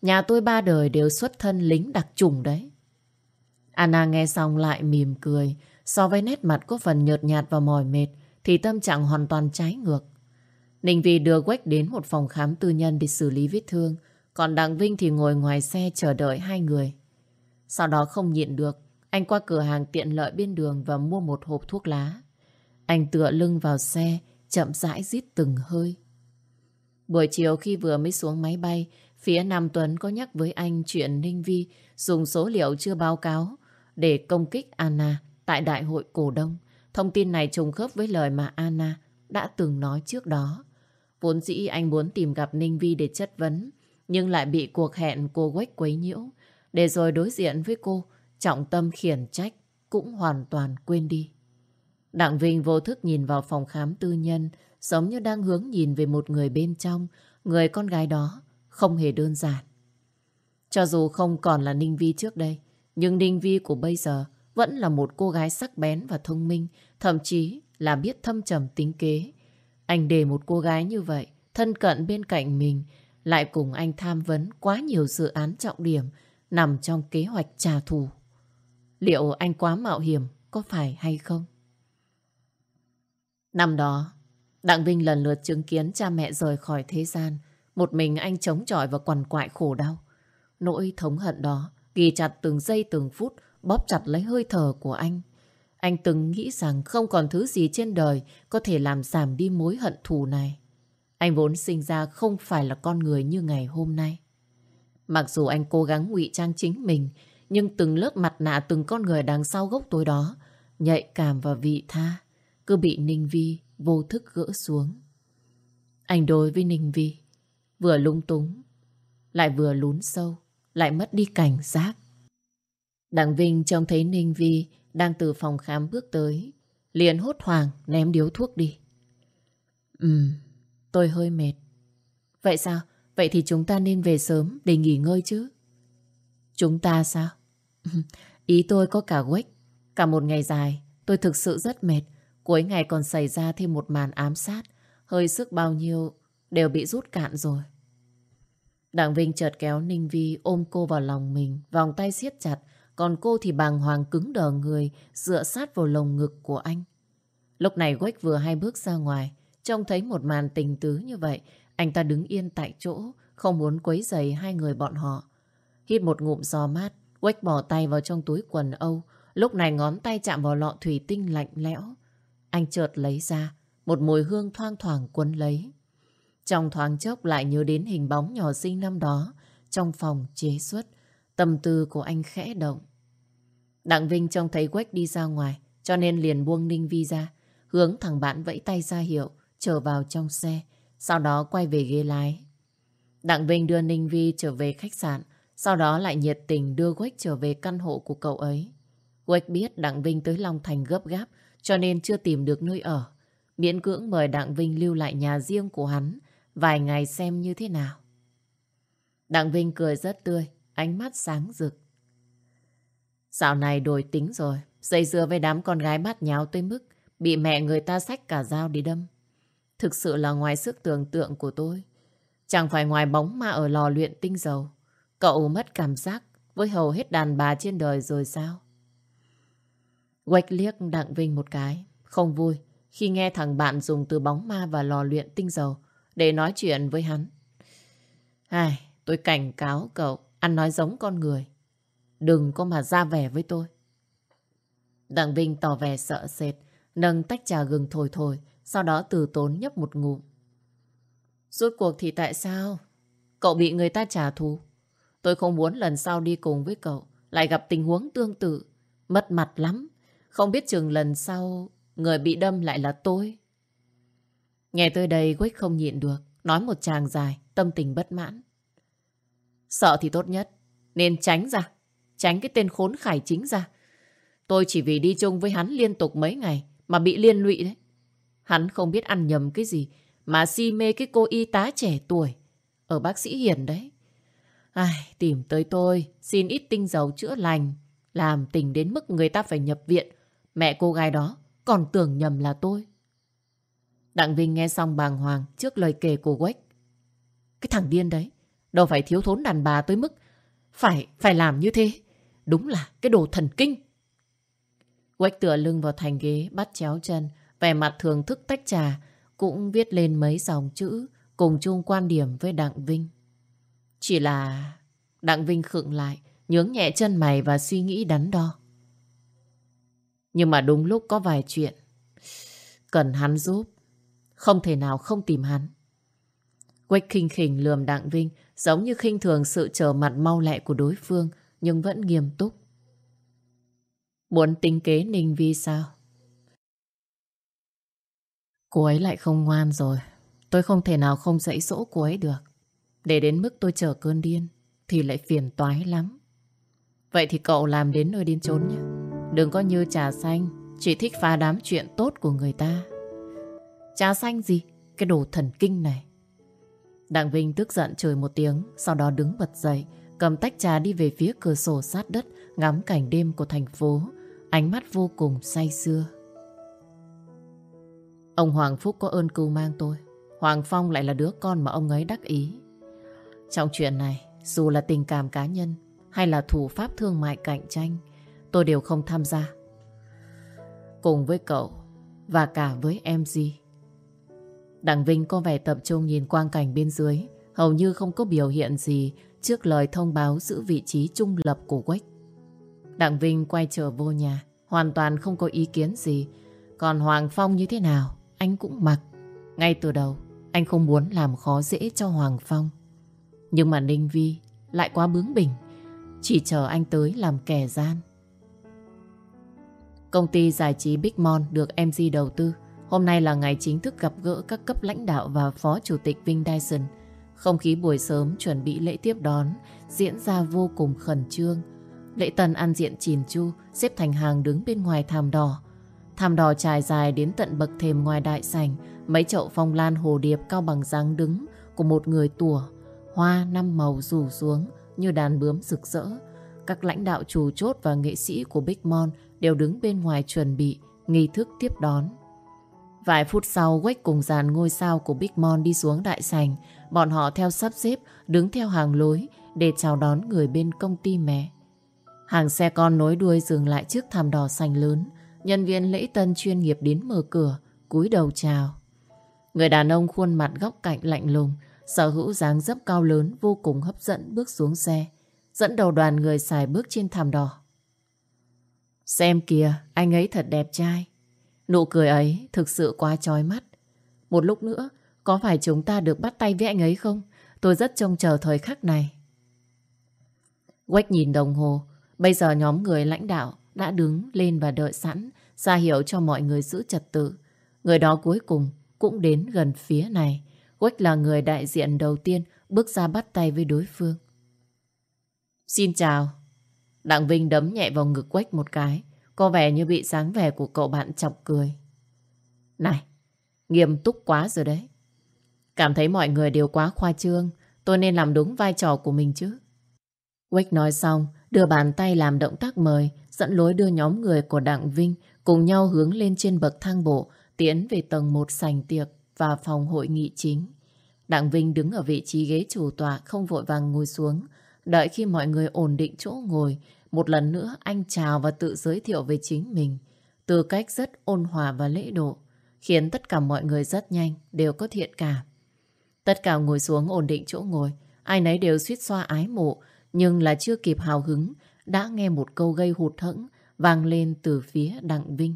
A: Nhà tôi ba đời đều xuất thân lính đặc trùng đấy. Anna nghe xong lại mỉm cười. So với nét mặt có phần nhợt nhạt và mỏi mệt thì tâm trạng hoàn toàn trái ngược. Ninh Vi đưa Quách đến một phòng khám tư nhân để xử lý vết thương. Còn Đặng Vinh thì ngồi ngoài xe chờ đợi hai người. Sau đó không nhịn được, anh qua cửa hàng tiện lợi bên đường và mua một hộp thuốc lá. Anh tựa lưng vào xe, chậm rãi rít từng hơi. Buổi chiều khi vừa mới xuống máy bay, phía Nam Tuấn có nhắc với anh chuyện Ninh Vi dùng số liệu chưa báo cáo để công kích Anna tại đại hội cổ đông. Thông tin này trùng khớp với lời mà Anna đã từng nói trước đó. Vốn dĩ anh muốn tìm gặp Ninh Vi để chất vấn, nhưng lại bị cuộc hẹn cô quách quấy nhiễu. Để rồi đối diện với cô, trọng tâm khiển trách cũng hoàn toàn quên đi. Đặng Vinh vô thức nhìn vào phòng khám tư nhân, giống như đang hướng nhìn về một người bên trong, người con gái đó không hề đơn giản. Cho dù không còn là Ninh Vi trước đây, nhưng Ninh Vi của bây giờ vẫn là một cô gái sắc bén và thông minh, thậm chí là biết thâm trầm tính kế. Anh để một cô gái như vậy, thân cận bên cạnh mình, lại cùng anh tham vấn quá nhiều dự án trọng điểm nằm trong kế hoạch trả thù. Liệu anh quá mạo hiểm có phải hay không? Năm đó, Đặng Vinh lần lượt chứng kiến cha mẹ rời khỏi thế gian. Một mình anh chống chọi và quằn quại khổ đau. Nỗi thống hận đó ghi chặt từng giây từng phút bóp chặt lấy hơi thở của anh. Anh từng nghĩ rằng không còn thứ gì trên đời có thể làm giảm đi mối hận thù này. Anh vốn sinh ra không phải là con người như ngày hôm nay. Mặc dù anh cố gắng ngụy trang chính mình, nhưng từng lớp mặt nạ từng con người đằng sau gốc tối đó, nhạy cảm và vị tha, cứ bị Ninh Vi vô thức gỡ xuống. Anh đối với Ninh Vi, vừa lung túng, lại vừa lún sâu, lại mất đi cảnh giác. Đặng Vinh trông thấy Ninh Vi đang từ phòng khám bước tới, liền hốt hoảng ném điếu thuốc đi. Ừm, tôi hơi mệt. Vậy sao? Vậy thì chúng ta nên về sớm để nghỉ ngơi chứ. Chúng ta sao? (laughs) Ý tôi có cả quách. Cả một ngày dài, tôi thực sự rất mệt. Cuối ngày còn xảy ra thêm một màn ám sát. Hơi sức bao nhiêu đều bị rút cạn rồi. Đặng Vinh chợt kéo Ninh Vi ôm cô vào lòng mình, vòng tay siết chặt, còn cô thì bàng hoàng cứng đờ người, dựa sát vào lồng ngực của anh. Lúc này Quách vừa hai bước ra ngoài, trông thấy một màn tình tứ như vậy, anh ta đứng yên tại chỗ, không muốn quấy rầy hai người bọn họ. Hít một ngụm gió mát, Quách bỏ tay vào trong túi quần Âu, lúc này ngón tay chạm vào lọ thủy tinh lạnh lẽo. Anh chợt lấy ra, một mùi hương thoang thoảng quấn lấy. Trong thoáng chốc lại nhớ đến hình bóng nhỏ xinh năm đó, trong phòng chế xuất, tâm tư của anh khẽ động. Đặng Vinh trông thấy Quách đi ra ngoài, cho nên liền buông Ninh Vi ra, hướng thằng bạn vẫy tay ra hiệu, trở vào trong xe, sau đó quay về ghế lái. Đặng Vinh đưa Ninh Vi trở về khách sạn, sau đó lại nhiệt tình đưa Quách trở về căn hộ của cậu ấy. Quách biết Đặng Vinh tới Long Thành gấp gáp, cho nên chưa tìm được nơi ở. Miễn cưỡng mời Đặng Vinh lưu lại nhà riêng của hắn, vài ngày xem như thế nào. Đặng Vinh cười rất tươi, ánh mắt sáng rực. Dạo này đổi tính rồi, dây dưa với đám con gái bắt nháo tới mức bị mẹ người ta xách cả dao đi đâm. Thực sự là ngoài sức tưởng tượng của tôi. Chẳng phải ngoài bóng ma ở lò luyện tinh dầu. Cậu mất cảm giác với hầu hết đàn bà trên đời rồi sao? Quách liếc Đặng Vinh một cái, không vui khi nghe thằng bạn dùng từ bóng ma và lò luyện tinh dầu để nói chuyện với hắn. Ai, tôi cảnh cáo cậu, ăn nói giống con người. Đừng có mà ra vẻ với tôi. Đặng Vinh tỏ vẻ sợ sệt, nâng tách trà gừng thổi thổi, sau đó từ tốn nhấp một ngụm. Rốt cuộc thì tại sao? Cậu bị người ta trả thù. Tôi không muốn lần sau đi cùng với cậu lại gặp tình huống tương tự. Mất mặt lắm. Không biết chừng lần sau người bị đâm lại là tôi. Nghe tới đây Quách không nhịn được. Nói một tràng dài, tâm tình bất mãn. Sợ thì tốt nhất. Nên tránh ra. Tránh cái tên khốn khải chính ra. Tôi chỉ vì đi chung với hắn liên tục mấy ngày mà bị liên lụy đấy. Hắn không biết ăn nhầm cái gì mà si mê cái cô y tá trẻ tuổi ở bác sĩ Hiền đấy. Ai, tìm tới tôi, xin ít tinh dầu chữa lành, làm tình đến mức người ta phải nhập viện. Mẹ cô gái đó còn tưởng nhầm là tôi. Đặng Vinh nghe xong bàng hoàng trước lời kể của Quách. Cái thằng điên đấy, đâu phải thiếu thốn đàn bà tới mức phải phải làm như thế. Đúng là cái đồ thần kinh. Quách tựa lưng vào thành ghế, bắt chéo chân, vẻ mặt thường thức tách trà, cũng viết lên mấy dòng chữ cùng chung quan điểm với Đặng Vinh. Chỉ là Đặng Vinh khựng lại, nhướng nhẹ chân mày và suy nghĩ đắn đo. Nhưng mà đúng lúc có vài chuyện cần hắn giúp, không thể nào không tìm hắn. Quách khinh khỉnh lườm Đặng Vinh, giống như khinh thường sự trở mặt mau lẹ của đối phương, nhưng vẫn nghiêm túc. Muốn tính kế Ninh Vi sao? Cô ấy lại không ngoan rồi. Tôi không thể nào không dạy dỗ cô ấy được. Để đến mức tôi trở cơn điên, thì lại phiền toái lắm. Vậy thì cậu làm đến nơi điên trốn nhé. Đừng có như trà xanh, chỉ thích phá đám chuyện tốt của người ta. Trà xanh gì? Cái đồ thần kinh này. Đặng Vinh tức giận chửi một tiếng sau đó đứng bật dậy cầm tách trà đi về phía cửa sổ sát đất ngắm cảnh đêm của thành phố ánh mắt vô cùng say sưa. Ông Hoàng Phúc có ơn cưu mang tôi. Hoàng Phong lại là đứa con mà ông ấy đắc ý. Trong chuyện này, dù là tình cảm cá nhân hay là thủ pháp thương mại cạnh tranh, tôi đều không tham gia. Cùng với cậu và cả với em gì. Đặng Vinh có vẻ tập trung nhìn quang cảnh bên dưới, hầu như không có biểu hiện gì trước lời thông báo giữ vị trí trung lập của Quách. Đặng Vinh quay trở vô nhà, hoàn toàn không có ý kiến gì. Còn Hoàng Phong như thế nào, anh cũng mặc. Ngay từ đầu, anh không muốn làm khó dễ cho Hoàng Phong. Nhưng mà Ninh Vi lại quá bướng bỉnh, chỉ chờ anh tới làm kẻ gian. Công ty giải trí Big Mon được MG đầu tư. Hôm nay là ngày chính thức gặp gỡ các cấp lãnh đạo và phó chủ tịch Vinh Dyson. Không khí buổi sớm chuẩn bị lễ tiếp đón diễn ra vô cùng khẩn trương. Lễ tần ăn diện chỉn chu, xếp thành hàng đứng bên ngoài thảm đỏ. Thảm đỏ trải dài đến tận bậc thềm ngoài đại sảnh, mấy chậu phong lan hồ điệp cao bằng dáng đứng của một người tùa. Hoa năm màu rủ xuống như đàn bướm rực rỡ. Các lãnh đạo chủ chốt và nghệ sĩ của Big Mon đều đứng bên ngoài chuẩn bị nghi thức tiếp đón. Vài phút sau, Quách cùng dàn ngôi sao của Big Mon đi xuống đại sảnh. Bọn họ theo sắp xếp, đứng theo hàng lối để chào đón người bên công ty mẹ. Hàng xe con nối đuôi dừng lại trước thảm đỏ sành lớn. Nhân viên lễ tân chuyên nghiệp đến mở cửa, cúi đầu chào. Người đàn ông khuôn mặt góc cạnh lạnh lùng, sở hữu dáng dấp cao lớn vô cùng hấp dẫn bước xuống xe, dẫn đầu đoàn người xài bước trên thảm đỏ. Xem kìa, anh ấy thật đẹp trai. Nụ cười ấy thực sự quá trói mắt. Một lúc nữa, có phải chúng ta được bắt tay với anh ấy không? Tôi rất trông chờ thời khắc này. Quách nhìn đồng hồ, bây giờ nhóm người lãnh đạo đã đứng lên và đợi sẵn, ra hiệu cho mọi người giữ trật tự. Người đó cuối cùng cũng đến gần phía này. Quách là người đại diện đầu tiên bước ra bắt tay với đối phương. Xin chào. Đặng Vinh đấm nhẹ vào ngực Quách một cái. Có vẻ như bị dáng vẻ của cậu bạn chọc cười. Này, nghiêm túc quá rồi đấy. Cảm thấy mọi người đều quá khoa trương. Tôi nên làm đúng vai trò của mình chứ. Quách nói xong, đưa bàn tay làm động tác mời, dẫn lối đưa nhóm người của Đặng Vinh cùng nhau hướng lên trên bậc thang bộ, tiến về tầng 1 sành tiệc và phòng hội nghị chính. Đặng Vinh đứng ở vị trí ghế chủ tọa không vội vàng ngồi xuống. Đợi khi mọi người ổn định chỗ ngồi, một lần nữa anh chào và tự giới thiệu về chính mình. Từ cách rất ôn hòa và lễ độ, khiến tất cả mọi người rất nhanh đều có thiện cảm. Tất cả ngồi xuống ổn định chỗ ngồi. Ai nấy đều suýt xoa ái mộ. Nhưng là chưa kịp hào hứng. Đã nghe một câu gây hụt hẫng vang lên từ phía Đặng Vinh.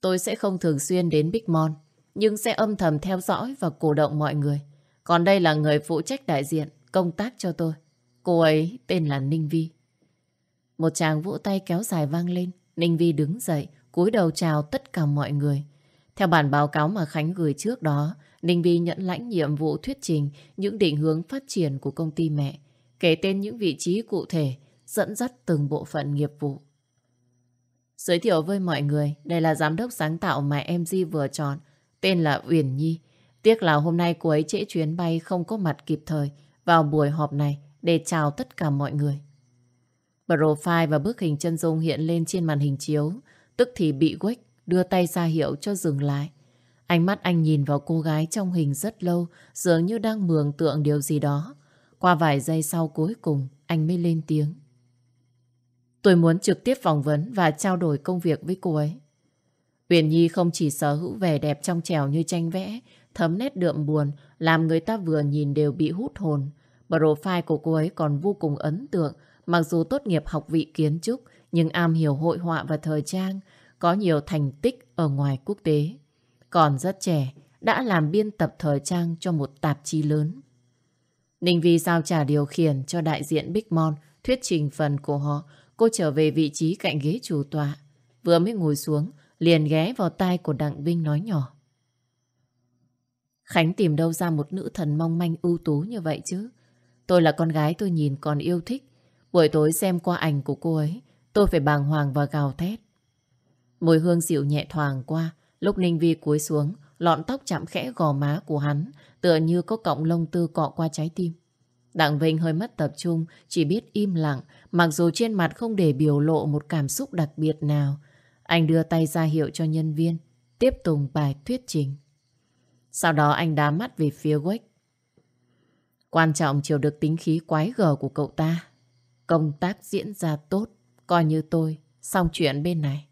A: Tôi sẽ không thường xuyên đến Big Mon. Nhưng sẽ âm thầm theo dõi và cổ động mọi người. Còn đây là người phụ trách đại diện công tác cho tôi. Cô ấy tên là Ninh Vi. Một chàng vỗ tay kéo dài vang lên. Ninh Vi đứng dậy, cúi đầu chào tất cả mọi người. Theo bản báo cáo mà Khánh gửi trước đó, Ninh Vi nhận lãnh nhiệm vụ thuyết trình những định hướng phát triển của công ty mẹ, kể tên những vị trí cụ thể, dẫn dắt từng bộ phận nghiệp vụ. Giới thiệu với mọi người, đây là giám đốc sáng tạo mà em Di vừa chọn, tên là Uyển Nhi. Tiếc là hôm nay cô ấy trễ chuyến bay không có mặt kịp thời vào buổi họp này để chào tất cả mọi người. Profile và bức hình chân dung hiện lên trên màn hình chiếu, tức thì bị quách đưa tay ra hiệu cho dừng lại. Ánh mắt anh nhìn vào cô gái trong hình rất lâu, dường như đang mường tượng điều gì đó. Qua vài giây sau cuối cùng, anh mới lên tiếng. Tôi muốn trực tiếp phỏng vấn và trao đổi công việc với cô ấy. Huyền Nhi không chỉ sở hữu vẻ đẹp trong trẻo như tranh vẽ, thấm nét đượm buồn, làm người ta vừa nhìn đều bị hút hồn. Profile của cô ấy còn vô cùng ấn tượng, mặc dù tốt nghiệp học vị kiến trúc, nhưng am hiểu hội họa và thời trang, có nhiều thành tích ở ngoài quốc tế. Còn rất trẻ, đã làm biên tập thời trang cho một tạp chí lớn. Ninh Vi giao trả điều khiển cho đại diện Big Mon thuyết trình phần của họ. Cô trở về vị trí cạnh ghế chủ tọa. Vừa mới ngồi xuống, liền ghé vào tai của Đặng Vinh nói nhỏ. Khánh tìm đâu ra một nữ thần mong manh ưu tú như vậy chứ? Tôi là con gái tôi nhìn còn yêu thích. Buổi tối xem qua ảnh của cô ấy, tôi phải bàng hoàng và gào thét. Mùi hương dịu nhẹ thoảng qua, lúc Ninh Vi cúi xuống, lọn tóc chạm khẽ gò má của hắn, tựa như có cọng lông tư cọ qua trái tim. Đặng Vinh hơi mất tập trung, chỉ biết im lặng, mặc dù trên mặt không để biểu lộ một cảm xúc đặc biệt nào. Anh đưa tay ra hiệu cho nhân viên, tiếp tục bài thuyết trình. Sau đó anh đá mắt về phía wake Quan trọng chiều được tính khí quái gở của cậu ta. Công tác diễn ra tốt, coi như tôi, xong chuyện bên này.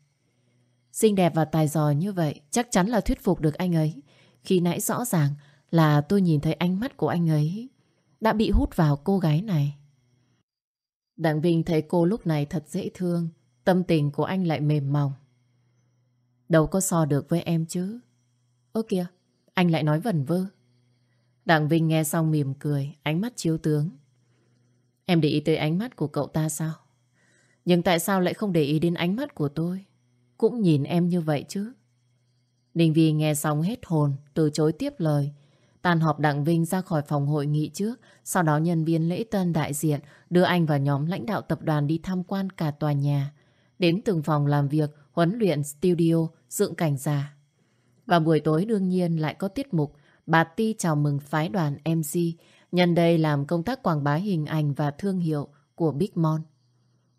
A: Xinh đẹp và tài giỏi như vậy chắc chắn là thuyết phục được anh ấy. Khi nãy rõ ràng là tôi nhìn thấy ánh mắt của anh ấy đã bị hút vào cô gái này. Đặng Vinh thấy cô lúc này thật dễ thương, tâm tình của anh lại mềm mỏng. Đâu có so được với em chứ. Ơ kìa, anh lại nói vẩn vơ. Đặng Vinh nghe xong mỉm cười, ánh mắt chiếu tướng. Em để ý tới ánh mắt của cậu ta sao? Nhưng tại sao lại không để ý đến ánh mắt của tôi? Cũng nhìn em như vậy chứ. Ninh Vi nghe xong hết hồn, từ chối tiếp lời. Tàn họp Đặng Vinh ra khỏi phòng hội nghị trước, sau đó nhân viên lễ tân đại diện đưa anh và nhóm lãnh đạo tập đoàn đi tham quan cả tòa nhà. Đến từng phòng làm việc, huấn luyện, studio, dựng cảnh giả. Và buổi tối đương nhiên lại có tiết mục bà Ti chào mừng phái đoàn MC, nhân đây làm công tác quảng bá hình ảnh và thương hiệu của Big Mon.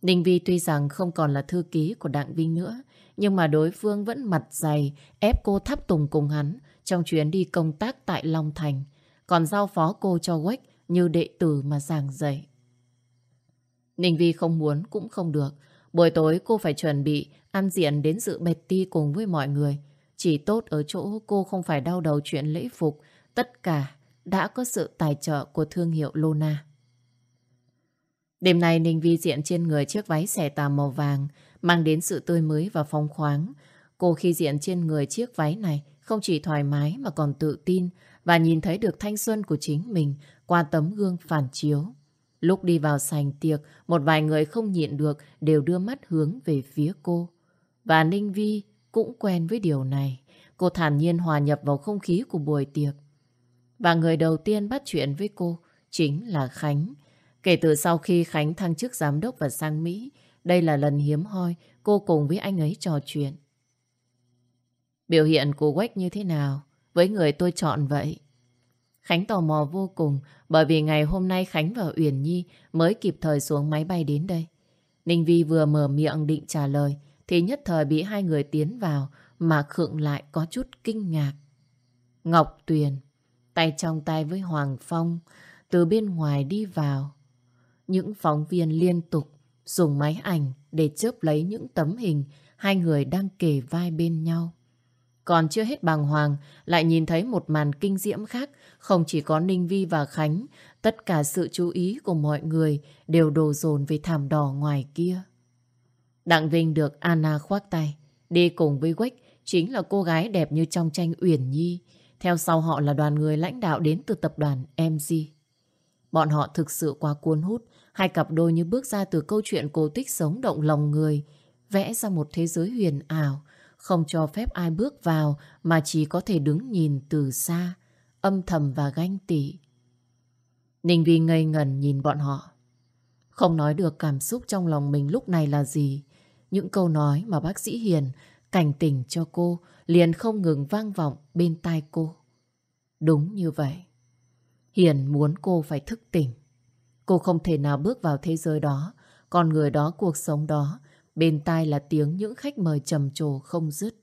A: Ninh Vi tuy rằng không còn là thư ký của Đặng Vinh nữa, nhưng mà đối phương vẫn mặt dày ép cô thắp tùng cùng hắn trong chuyến đi công tác tại Long Thành, còn giao phó cô cho Quách như đệ tử mà giảng dạy. Ninh Vi không muốn cũng không được. Buổi tối cô phải chuẩn bị ăn diện đến dự bệt ti cùng với mọi người. Chỉ tốt ở chỗ cô không phải đau đầu chuyện lễ phục. Tất cả đã có sự tài trợ của thương hiệu Lona. Đêm nay Ninh Vi diện trên người chiếc váy xẻ tà màu vàng mang đến sự tươi mới và phong khoáng. Cô khi diện trên người chiếc váy này không chỉ thoải mái mà còn tự tin và nhìn thấy được thanh xuân của chính mình qua tấm gương phản chiếu. Lúc đi vào sành tiệc, một vài người không nhịn được đều đưa mắt hướng về phía cô. Và Ninh Vi cũng quen với điều này. Cô thản nhiên hòa nhập vào không khí của buổi tiệc. Và người đầu tiên bắt chuyện với cô chính là Khánh. Kể từ sau khi Khánh thăng chức giám đốc và sang Mỹ, đây là lần hiếm hoi cô cùng với anh ấy trò chuyện. Biểu hiện của Quách như thế nào với người tôi chọn vậy? Khánh tò mò vô cùng bởi vì ngày hôm nay Khánh và Uyển Nhi mới kịp thời xuống máy bay đến đây. Ninh Vi vừa mở miệng định trả lời thì nhất thời bị hai người tiến vào mà khượng lại có chút kinh ngạc. Ngọc Tuyền, tay trong tay với Hoàng Phong, từ bên ngoài đi vào. Những phóng viên liên tục dùng máy ảnh để chớp lấy những tấm hình hai người đang kề vai bên nhau. Còn chưa hết bàng hoàng, lại nhìn thấy một màn kinh diễm khác. Không chỉ có Ninh Vi và Khánh, tất cả sự chú ý của mọi người đều đổ dồn về thảm đỏ ngoài kia. Đặng Vinh được Anna khoác tay, đi cùng với Quách, chính là cô gái đẹp như trong tranh Uyển Nhi. Theo sau họ là đoàn người lãnh đạo đến từ tập đoàn MG. Bọn họ thực sự quá cuốn hút, hai cặp đôi như bước ra từ câu chuyện cổ tích sống động lòng người, vẽ ra một thế giới huyền ảo, không cho phép ai bước vào mà chỉ có thể đứng nhìn từ xa, âm thầm và ganh tị. Ninh Vi ngây ngần nhìn bọn họ. Không nói được cảm xúc trong lòng mình lúc này là gì. Những câu nói mà bác sĩ Hiền cảnh tỉnh cho cô liền không ngừng vang vọng bên tai cô. Đúng như vậy. Hiền muốn cô phải thức tỉnh. Cô không thể nào bước vào thế giới đó, con người đó, cuộc sống đó, bên tai là tiếng những khách mời trầm trồ không dứt.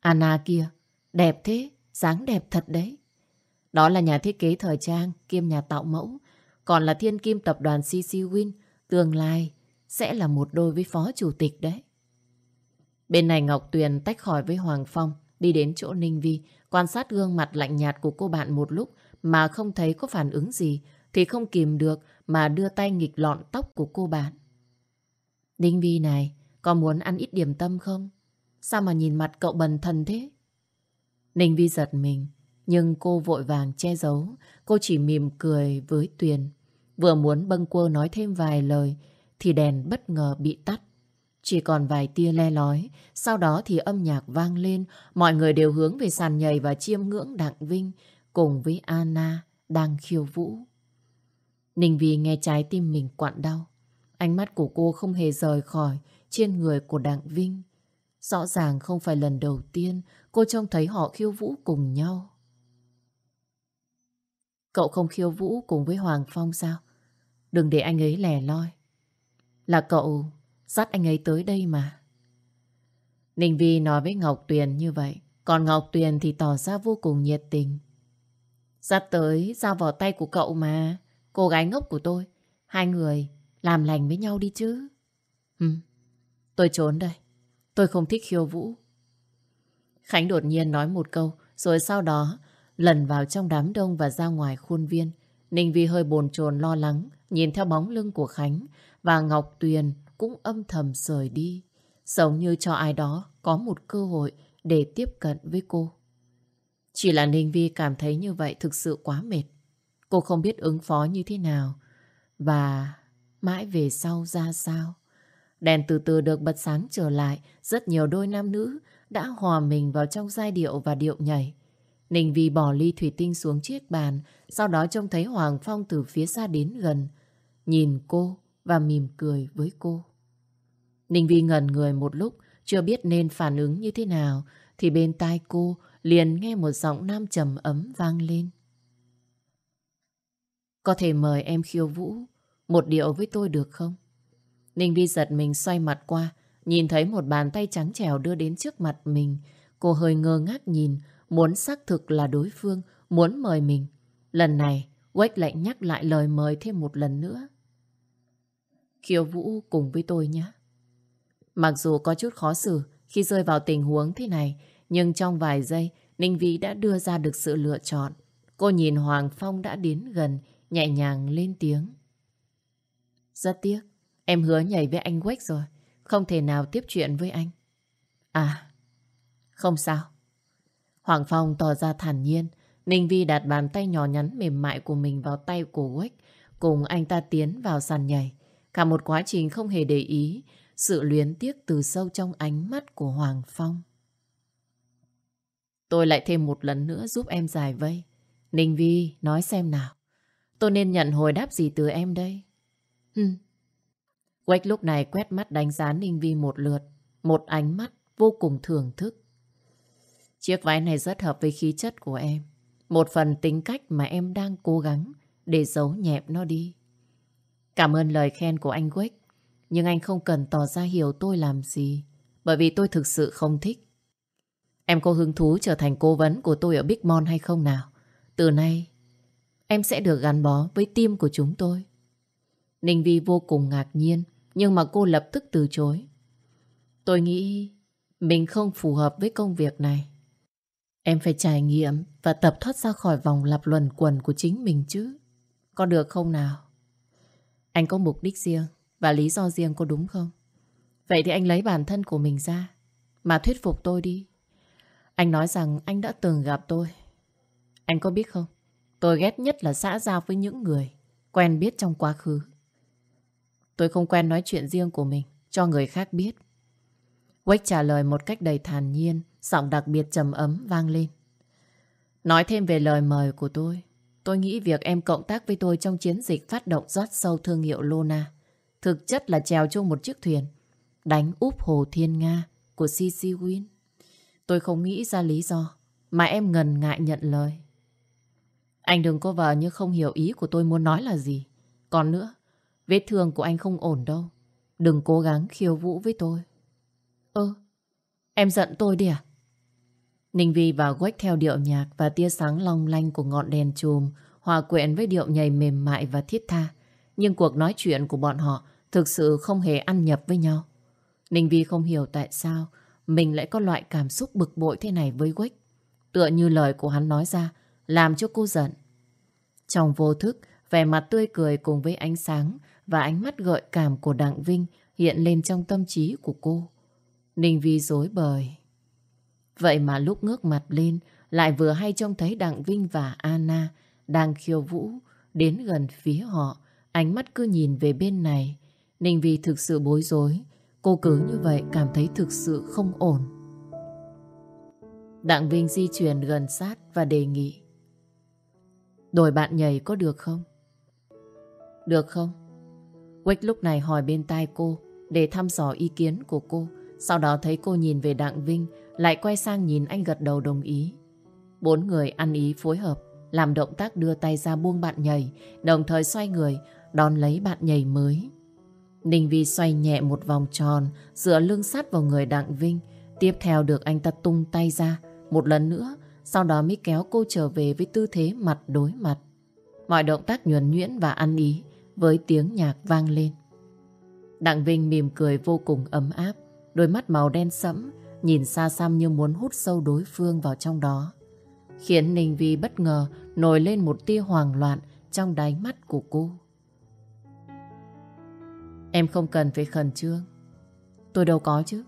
A: Anna kia, đẹp thế, dáng đẹp thật đấy. Đó là nhà thiết kế thời trang kiêm nhà tạo mẫu, còn là thiên kim tập đoàn CC Win, tương lai sẽ là một đôi với phó chủ tịch đấy. Bên này Ngọc Tuyền tách khỏi với Hoàng Phong, đi đến chỗ Ninh Vi, quan sát gương mặt lạnh nhạt của cô bạn một lúc mà không thấy có phản ứng gì, thì không kìm được mà đưa tay nghịch lọn tóc của cô bạn. Ninh Vi này, có muốn ăn ít điểm tâm không? Sao mà nhìn mặt cậu bần thần thế? Ninh Vi giật mình, nhưng cô vội vàng che giấu. Cô chỉ mỉm cười với Tuyền. Vừa muốn bâng quơ nói thêm vài lời, thì đèn bất ngờ bị tắt. Chỉ còn vài tia le lói, sau đó thì âm nhạc vang lên, mọi người đều hướng về sàn nhảy và chiêm ngưỡng Đặng Vinh cùng với Anna đang khiêu vũ. Ninh Vy nghe trái tim mình quặn đau. Ánh mắt của cô không hề rời khỏi trên người của Đặng Vinh. Rõ ràng không phải lần đầu tiên cô trông thấy họ khiêu vũ cùng nhau. Cậu không khiêu vũ cùng với Hoàng Phong sao? Đừng để anh ấy lẻ loi. Là cậu dắt anh ấy tới đây mà. Ninh Vi nói với Ngọc Tuyền như vậy. Còn Ngọc Tuyền thì tỏ ra vô cùng nhiệt tình. Dắt tới giao vào tay của cậu mà. Cô gái ngốc của tôi. Hai người làm lành với nhau đi chứ. Ừ, tôi trốn đây. Tôi không thích khiêu vũ. Khánh đột nhiên nói một câu, rồi sau đó lần vào trong đám đông và ra ngoài khuôn viên. Ninh Vi hơi bồn chồn lo lắng, nhìn theo bóng lưng của Khánh và Ngọc Tuyền cũng âm thầm rời đi. Giống như cho ai đó có một cơ hội để tiếp cận với cô. Chỉ là Ninh Vi cảm thấy như vậy thực sự quá mệt. Cô không biết ứng phó như thế nào và mãi về sau ra sao. Đèn từ từ được bật sáng trở lại, rất nhiều đôi nam nữ đã hòa mình vào trong giai điệu và điệu nhảy. Ninh Vi bỏ ly thủy tinh xuống chiếc bàn, sau đó trông thấy Hoàng Phong từ phía xa đến gần, nhìn cô và mỉm cười với cô. Ninh Vi ngẩn người một lúc, chưa biết nên phản ứng như thế nào, thì bên tai cô liền nghe một giọng nam trầm ấm vang lên. Có thể mời em khiêu vũ một điệu với tôi được không? Ninh Vi giật mình xoay mặt qua, nhìn thấy một bàn tay trắng trèo đưa đến trước mặt mình. Cô hơi ngơ ngác nhìn, muốn xác thực là đối phương, muốn mời mình. Lần này, Quách lại nhắc lại lời mời thêm một lần nữa. Khiêu vũ cùng với tôi nhé. Mặc dù có chút khó xử khi rơi vào tình huống thế này, nhưng trong vài giây, Ninh Vi đã đưa ra được sự lựa chọn. Cô nhìn Hoàng Phong đã đến gần, nhẹ nhàng lên tiếng. Rất tiếc, em hứa nhảy với anh Quách rồi, không thể nào tiếp chuyện với anh. À, không sao. Hoàng Phong tỏ ra thản nhiên, Ninh Vi đặt bàn tay nhỏ nhắn mềm mại của mình vào tay của Quách, cùng anh ta tiến vào sàn nhảy. Cả một quá trình không hề để ý sự luyến tiếc từ sâu trong ánh mắt của Hoàng Phong. Tôi lại thêm một lần nữa giúp em giải vây. Ninh Vi, nói xem nào. Tôi nên nhận hồi đáp gì từ em đây? Hừm. Quách lúc này quét mắt đánh giá Ninh Vi một lượt. Một ánh mắt vô cùng thưởng thức. Chiếc váy này rất hợp với khí chất của em. Một phần tính cách mà em đang cố gắng để giấu nhẹm nó đi. Cảm ơn lời khen của anh Quách. Nhưng anh không cần tỏ ra hiểu tôi làm gì. Bởi vì tôi thực sự không thích. Em có hứng thú trở thành cố vấn của tôi ở Big Mon hay không nào? Từ nay, em sẽ được gắn bó với team của chúng tôi. Ninh Vi vô cùng ngạc nhiên, nhưng mà cô lập tức từ chối. Tôi nghĩ mình không phù hợp với công việc này. Em phải trải nghiệm và tập thoát ra khỏi vòng lặp luẩn quẩn của chính mình chứ. Có được không nào? Anh có mục đích riêng và lý do riêng có đúng không? Vậy thì anh lấy bản thân của mình ra mà thuyết phục tôi đi. Anh nói rằng anh đã từng gặp tôi. Anh có biết không? Tôi ghét nhất là xã giao với những người quen biết trong quá khứ. Tôi không quen nói chuyện riêng của mình cho người khác biết. Wake trả lời một cách đầy thản nhiên, giọng đặc biệt trầm ấm vang lên. Nói thêm về lời mời của tôi, tôi nghĩ việc em cộng tác với tôi trong chiến dịch phát động rót sâu thương hiệu Lona thực chất là trèo chung một chiếc thuyền đánh úp Hồ Thiên Nga của CC Win. Tôi không nghĩ ra lý do mà em ngần ngại nhận lời. Anh đừng có vờ như không hiểu ý của tôi muốn nói là gì. Còn nữa, vết thương của anh không ổn đâu. Đừng cố gắng khiêu vũ với tôi. Ơ, em giận tôi đi à? Ninh Vi và Quách theo điệu nhạc và tia sáng long lanh của ngọn đèn chùm hòa quyện với điệu nhảy mềm mại và thiết tha. Nhưng cuộc nói chuyện của bọn họ thực sự không hề ăn nhập với nhau. Ninh Vi không hiểu tại sao mình lại có loại cảm xúc bực bội thế này với Quách. Tựa như lời của hắn nói ra, làm cho cô giận. Trong vô thức, vẻ mặt tươi cười cùng với ánh sáng và ánh mắt gợi cảm của Đặng Vinh hiện lên trong tâm trí của cô. Ninh Vi dối bời. Vậy mà lúc ngước mặt lên, lại vừa hay trông thấy Đặng Vinh và Anna đang khiêu vũ đến gần phía họ. Ánh mắt cứ nhìn về bên này. Ninh Vi thực sự bối rối. Cô cứ như vậy cảm thấy thực sự không ổn. Đặng Vinh di chuyển gần sát và đề nghị. Đổi bạn nhảy có được không? Được không? Quách lúc này hỏi bên tai cô để thăm dò ý kiến của cô. Sau đó thấy cô nhìn về Đặng Vinh lại quay sang nhìn anh gật đầu đồng ý. Bốn người ăn ý phối hợp làm động tác đưa tay ra buông bạn nhảy đồng thời xoay người đón lấy bạn nhảy mới. Ninh Vi xoay nhẹ một vòng tròn dựa lưng sát vào người Đặng Vinh tiếp theo được anh ta tung tay ra một lần nữa sau đó mới kéo cô trở về với tư thế mặt đối mặt. Mọi động tác nhuần nhuyễn và ăn ý với tiếng nhạc vang lên. Đặng Vinh mỉm cười vô cùng ấm áp, đôi mắt màu đen sẫm, nhìn xa xăm như muốn hút sâu đối phương vào trong đó. Khiến Ninh Vi bất ngờ nổi lên một tia hoang loạn trong đáy mắt của cô. Em không cần phải khẩn trương. Tôi đâu có chứ.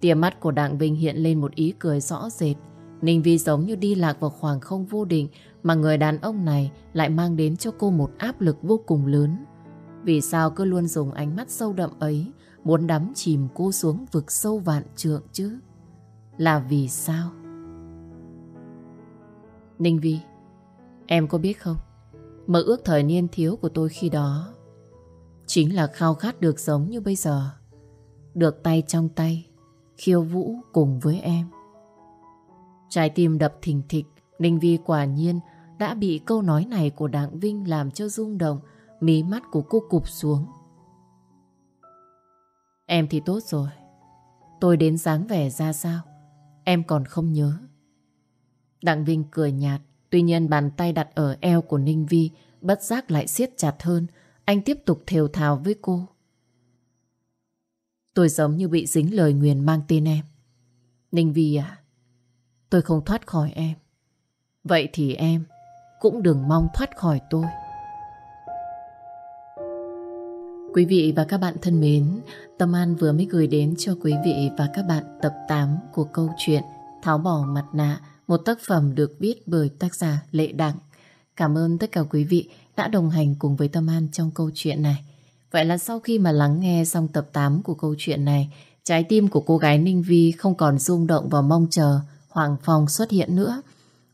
A: Tia mắt của Đặng Vinh hiện lên một ý cười rõ rệt, Ninh Vi giống như đi lạc vào khoảng không vô định mà người đàn ông này lại mang đến cho cô một áp lực vô cùng lớn. Vì sao cứ luôn dùng ánh mắt sâu đậm ấy muốn đắm chìm cô xuống vực sâu vạn trượng chứ? Là vì sao? Ninh Vi, em có biết không? Mơ ước thời niên thiếu của tôi khi đó chính là khao khát được giống như bây giờ. Được tay trong tay, khiêu vũ cùng với em. Trái tim đập thình thịch, Ninh Vi quả nhiên đã bị câu nói này của Đặng Vinh làm cho rung động, mí mắt của cô cụp xuống. Em thì tốt rồi. Tôi đến dáng vẻ ra sao? Em còn không nhớ. Đặng Vinh cười nhạt, tuy nhiên bàn tay đặt ở eo của Ninh Vi bất giác lại siết chặt hơn. Anh tiếp tục thều thào với cô. Tôi giống như bị dính lời nguyền mang tên em. Ninh Vi à, Tôi không thoát khỏi em. Vậy thì em cũng đừng mong thoát khỏi tôi. Quý vị và các bạn thân mến, Tâm An vừa mới gửi đến cho quý vị và các bạn tập 8 của câu chuyện Tháo bỏ mặt nạ, một tác phẩm được viết bởi tác giả Lệ Đặng. Cảm ơn tất cả quý vị đã đồng hành cùng với Tâm An trong câu chuyện này. Vậy là sau khi mà lắng nghe xong tập 8 của câu chuyện này, trái tim của cô gái Ninh Vi không còn rung động và mong chờ Hoàng Phong xuất hiện nữa.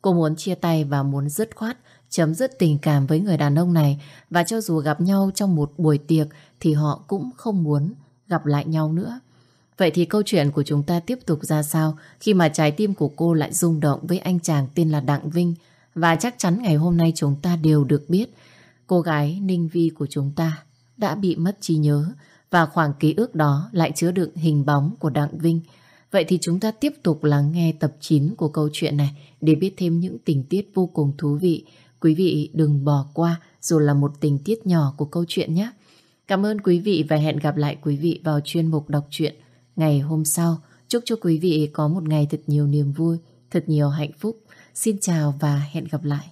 A: Cô muốn chia tay và muốn dứt khoát, chấm dứt tình cảm với người đàn ông này và cho dù gặp nhau trong một buổi tiệc thì họ cũng không muốn gặp lại nhau nữa. Vậy thì câu chuyện của chúng ta tiếp tục ra sao khi mà trái tim của cô lại rung động với anh chàng tên là Đặng Vinh và chắc chắn ngày hôm nay chúng ta đều được biết, cô gái Ninh Vi của chúng ta đã bị mất trí nhớ và khoảng ký ức đó lại chứa đựng hình bóng của Đặng Vinh Vậy thì chúng ta tiếp tục lắng nghe tập 9 của câu chuyện này để biết thêm những tình tiết vô cùng thú vị. Quý vị đừng bỏ qua dù là một tình tiết nhỏ của câu chuyện nhé. Cảm ơn quý vị và hẹn gặp lại quý vị vào chuyên mục đọc truyện ngày hôm sau. Chúc cho quý vị có một ngày thật nhiều niềm vui, thật nhiều hạnh phúc. Xin chào và hẹn gặp lại.